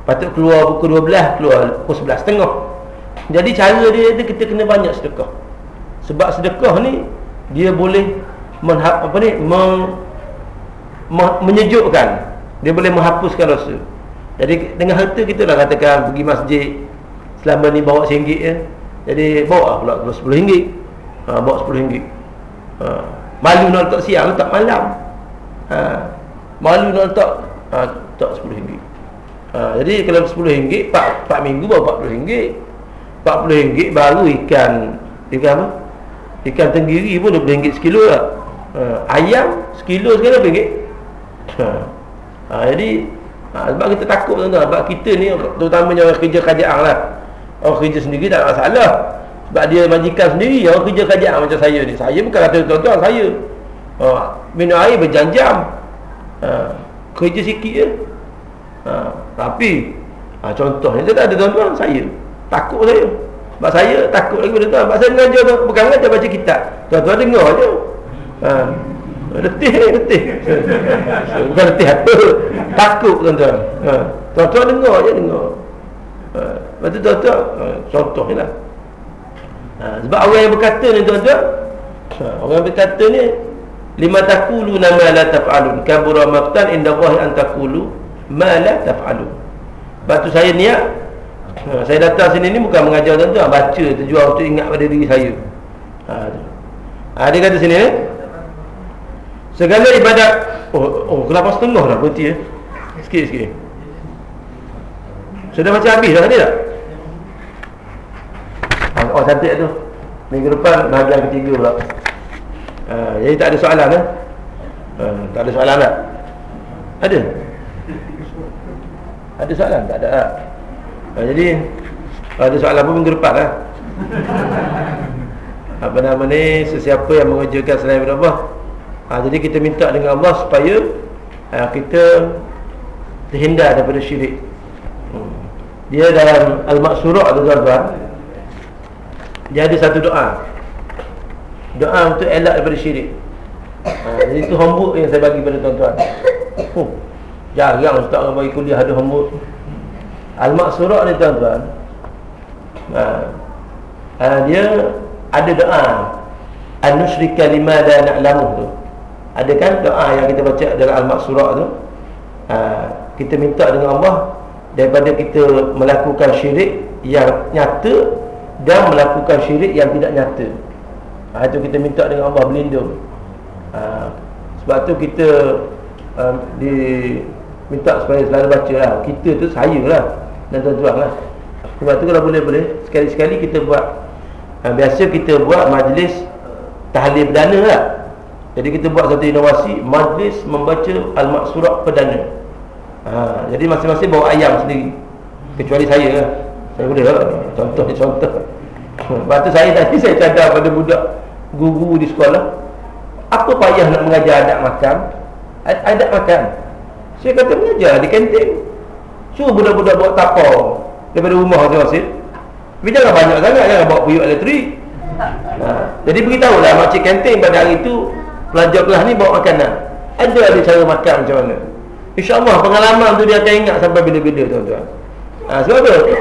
Patut keluar pukul 12 keluar pukul 11 setengah jadi cara dia tu kita kena banyak sedekah. Sebab sedekah ni dia boleh menghap, apa ni meng, me, menyejukkan. Dia boleh menghapuskan rasa jadi dengan harta kita lah katakan pergi masjid selama ni bawa RM1 ya. Jadi bawa pula RM10 ha, Bawa RM10 ha, Malu nak letak siang letak malam. Ha, Malu nak letak ha, Letak RM10 ha, Jadi kalau RM10 4, 4 minggu bawa RM40 RM40 baru ikan Ikan apa? Ikan tenggiri pun RM20 sekilo lah. Ha, Ayam sekilo sekarang RM20 ha, ha, Jadi ha, Sebab kita takut tuan-tuan. Sebab kita ni terutamanya orang kerja kerajaan lah. Orang kerja sendiri tak ada masalah. Sebab dia majikan sendiri Orang kerja kerajaan macam saya ni. Saya bukan kata tuan-tuan saya. Oh, Minum air berjam-jam. Ha, Kerja sikit je. Ha, Tapi ha, Contohnya tak ada tuan-tuan. Saya Takut saya. Sebab saya takut lagi pada tuan. Sebab saya mengajar tu Bukan mengajar baca kitab. Tuan-tuan dengar je. Ha, Letih ni letih. Bukan letih apa? Takut tuan-tuan. Ha, Tuan-tuan dengar je dengar. Lepas tu tuan-tuan uh, Contoh lah. Ha, Sebab orang yang berkata ni tuan-tuan. Ha, Orang yang berkata ni Lima takulu nama la taf'alun. Kabura maqtan inda Allahi an takulu Ma la taf'alun. Lepas tu saya niat ha, Saya datang sini ni bukan mengajar tuan-tuan. Baca terjual untuk ingat pada diri saya. Ha, ha, Dia kata sini ni Segala ibadat Oh, oh kelapa setengah dah berhenti eh Sikit-sikit sudah macam habis dah tadi tak? Oh cantik tu Minggu depan bahagian ketiga pula uh, Jadi tak ada soalan eh? uh, Tak ada soalan tak? Ada? Ada soalan? Tak ada tak? Uh, jadi Ada soalan pun minggu depan lah Apa nama ni Sesiapa yang mengerjakan selain Allah uh, Jadi kita minta dengan Allah supaya uh, Kita Terhindar daripada syirik. Dia dalam Al-Maksurah tuan-tuan. Dia ada satu doa. Doa untuk elak daripada syirik. Ha, Jadi itu homework yang saya bagi kepada tuan-tuan. Oh, Jarang ustaz orang bagi kuliah ada homework. Al-Maksurah ni tuan-tuan ha, ha, Dia ada doa. An-Nusrika limada na'lamuh tu Ada kan doa yang kita baca dalam Al-Maksurah tu? Ha, Kita minta dengan Allah daripada kita melakukan syirik yang nyata dan melakukan syirik yang tidak nyata. Ha, itu kita minta dengan Allah berlindung. Ha, sebab tu kita um, di minta supaya selalu baca lah. Kita tu saya lah dan tuan-tuan lah. Sebab tu kalau boleh-boleh sekali-sekali kita buat ha, biasa kita buat majlis tahlil perdana lah jadi kita buat satu inovasi majlis membaca al-maksurat perdana. Ha, Jadi masing-masing bawa ayam sendiri. Kecuali saya lah. Saya boleh lah. Contoh ni contoh. [laughs] Lepas tu saya tadi [laughs] saya cadar pada budak Guru di sekolah. Apa payah nak mengajar anak makan? Adat makan. Saya kata mengajar di kantin. Suruh budak-budak bawa tapau Daripada rumah masing-masing. Tapi jangan banyak sangat Jangan bawa puyuk elektrik. Ha, Jadi beritahulah makcik kantin pada hari itu Pelajar kelas ni bawa makanan. Ada ada cara makan macam mana? InsyaAllah pengalaman tu dia akan ingat sampai bila-bila tuan-tuan. Ha, Sebab tu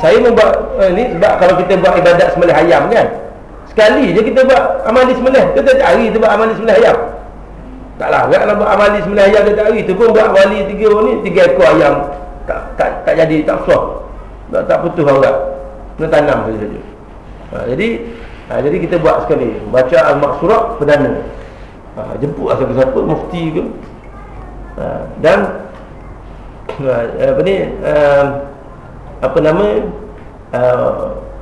Saya membuat eh, ni sebab kalau kita buat ibadat sembelih ayam kan Sekali je kita buat amali sembelih Kita tak hari tu buat amali sembelih ayam. Taklah kalau buat amali sembelih ayam kita hari tu pun buat wali tiga ni Tiga ekor ayam. Tak tak, tak jadi, tak suah Tak, tak putus orang Kena tanam saja ha, Jadi ha, jadi kita buat sekali. Baca Al-Maksurat Perdana ha, Jemput lah siapa-siapa Mufti ke. Ha, dan [coughs] ha, apa ni uh, apa nama uh,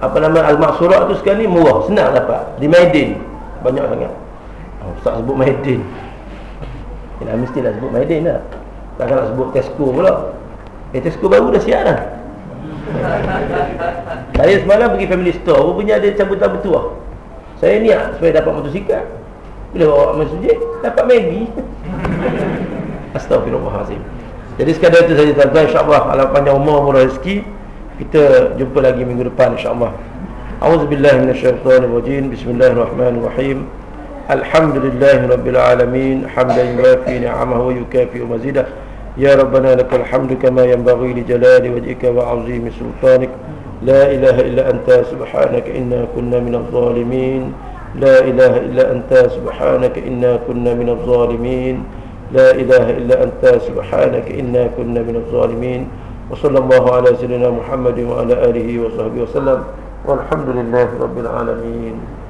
apa nama al-maksurah tu sekali murah senang dapat. Di Maidin banyak sangat. Ustaz sebut Maidin ya mestilah sebut Maidin lah. Takkan nak sebut Tesco pula. Eh Tesco baru dah siap dah. Saya semalam pergi family store punya ada cabutan bertuah saya niat supaya dapat motosikal bila bawa masjid Dapat Maggi. Astagfirullahaladzim. Jadi sekadar itu saja tuan-tuan. InsyaAllah Alam panjang umur Murah rezeki Kita jumpa lagi minggu depan InsyaAllah. A'udzubillahimmanasyaitanirrojim Bismillahirrahmanirrahim. Alhamdulillahirrabbilalamin Hamdain rafi ni'amah Wa yukafi umazidah Ya Rabbana lakal hamdu kama yang bagi li jalali wajika wa azimi sultanik. La ilaha illa anta subhanaka inna kunna minal zalimin لا إله إلا أنت سبحانك إنا كنا من الظالمين. لا إله إلا أنت سبحانك إنا كنا من الظالمين. وصلى الله على سيدنا محمد وعلى آله وصحبه وسلم. والحمد لله رب العالمين.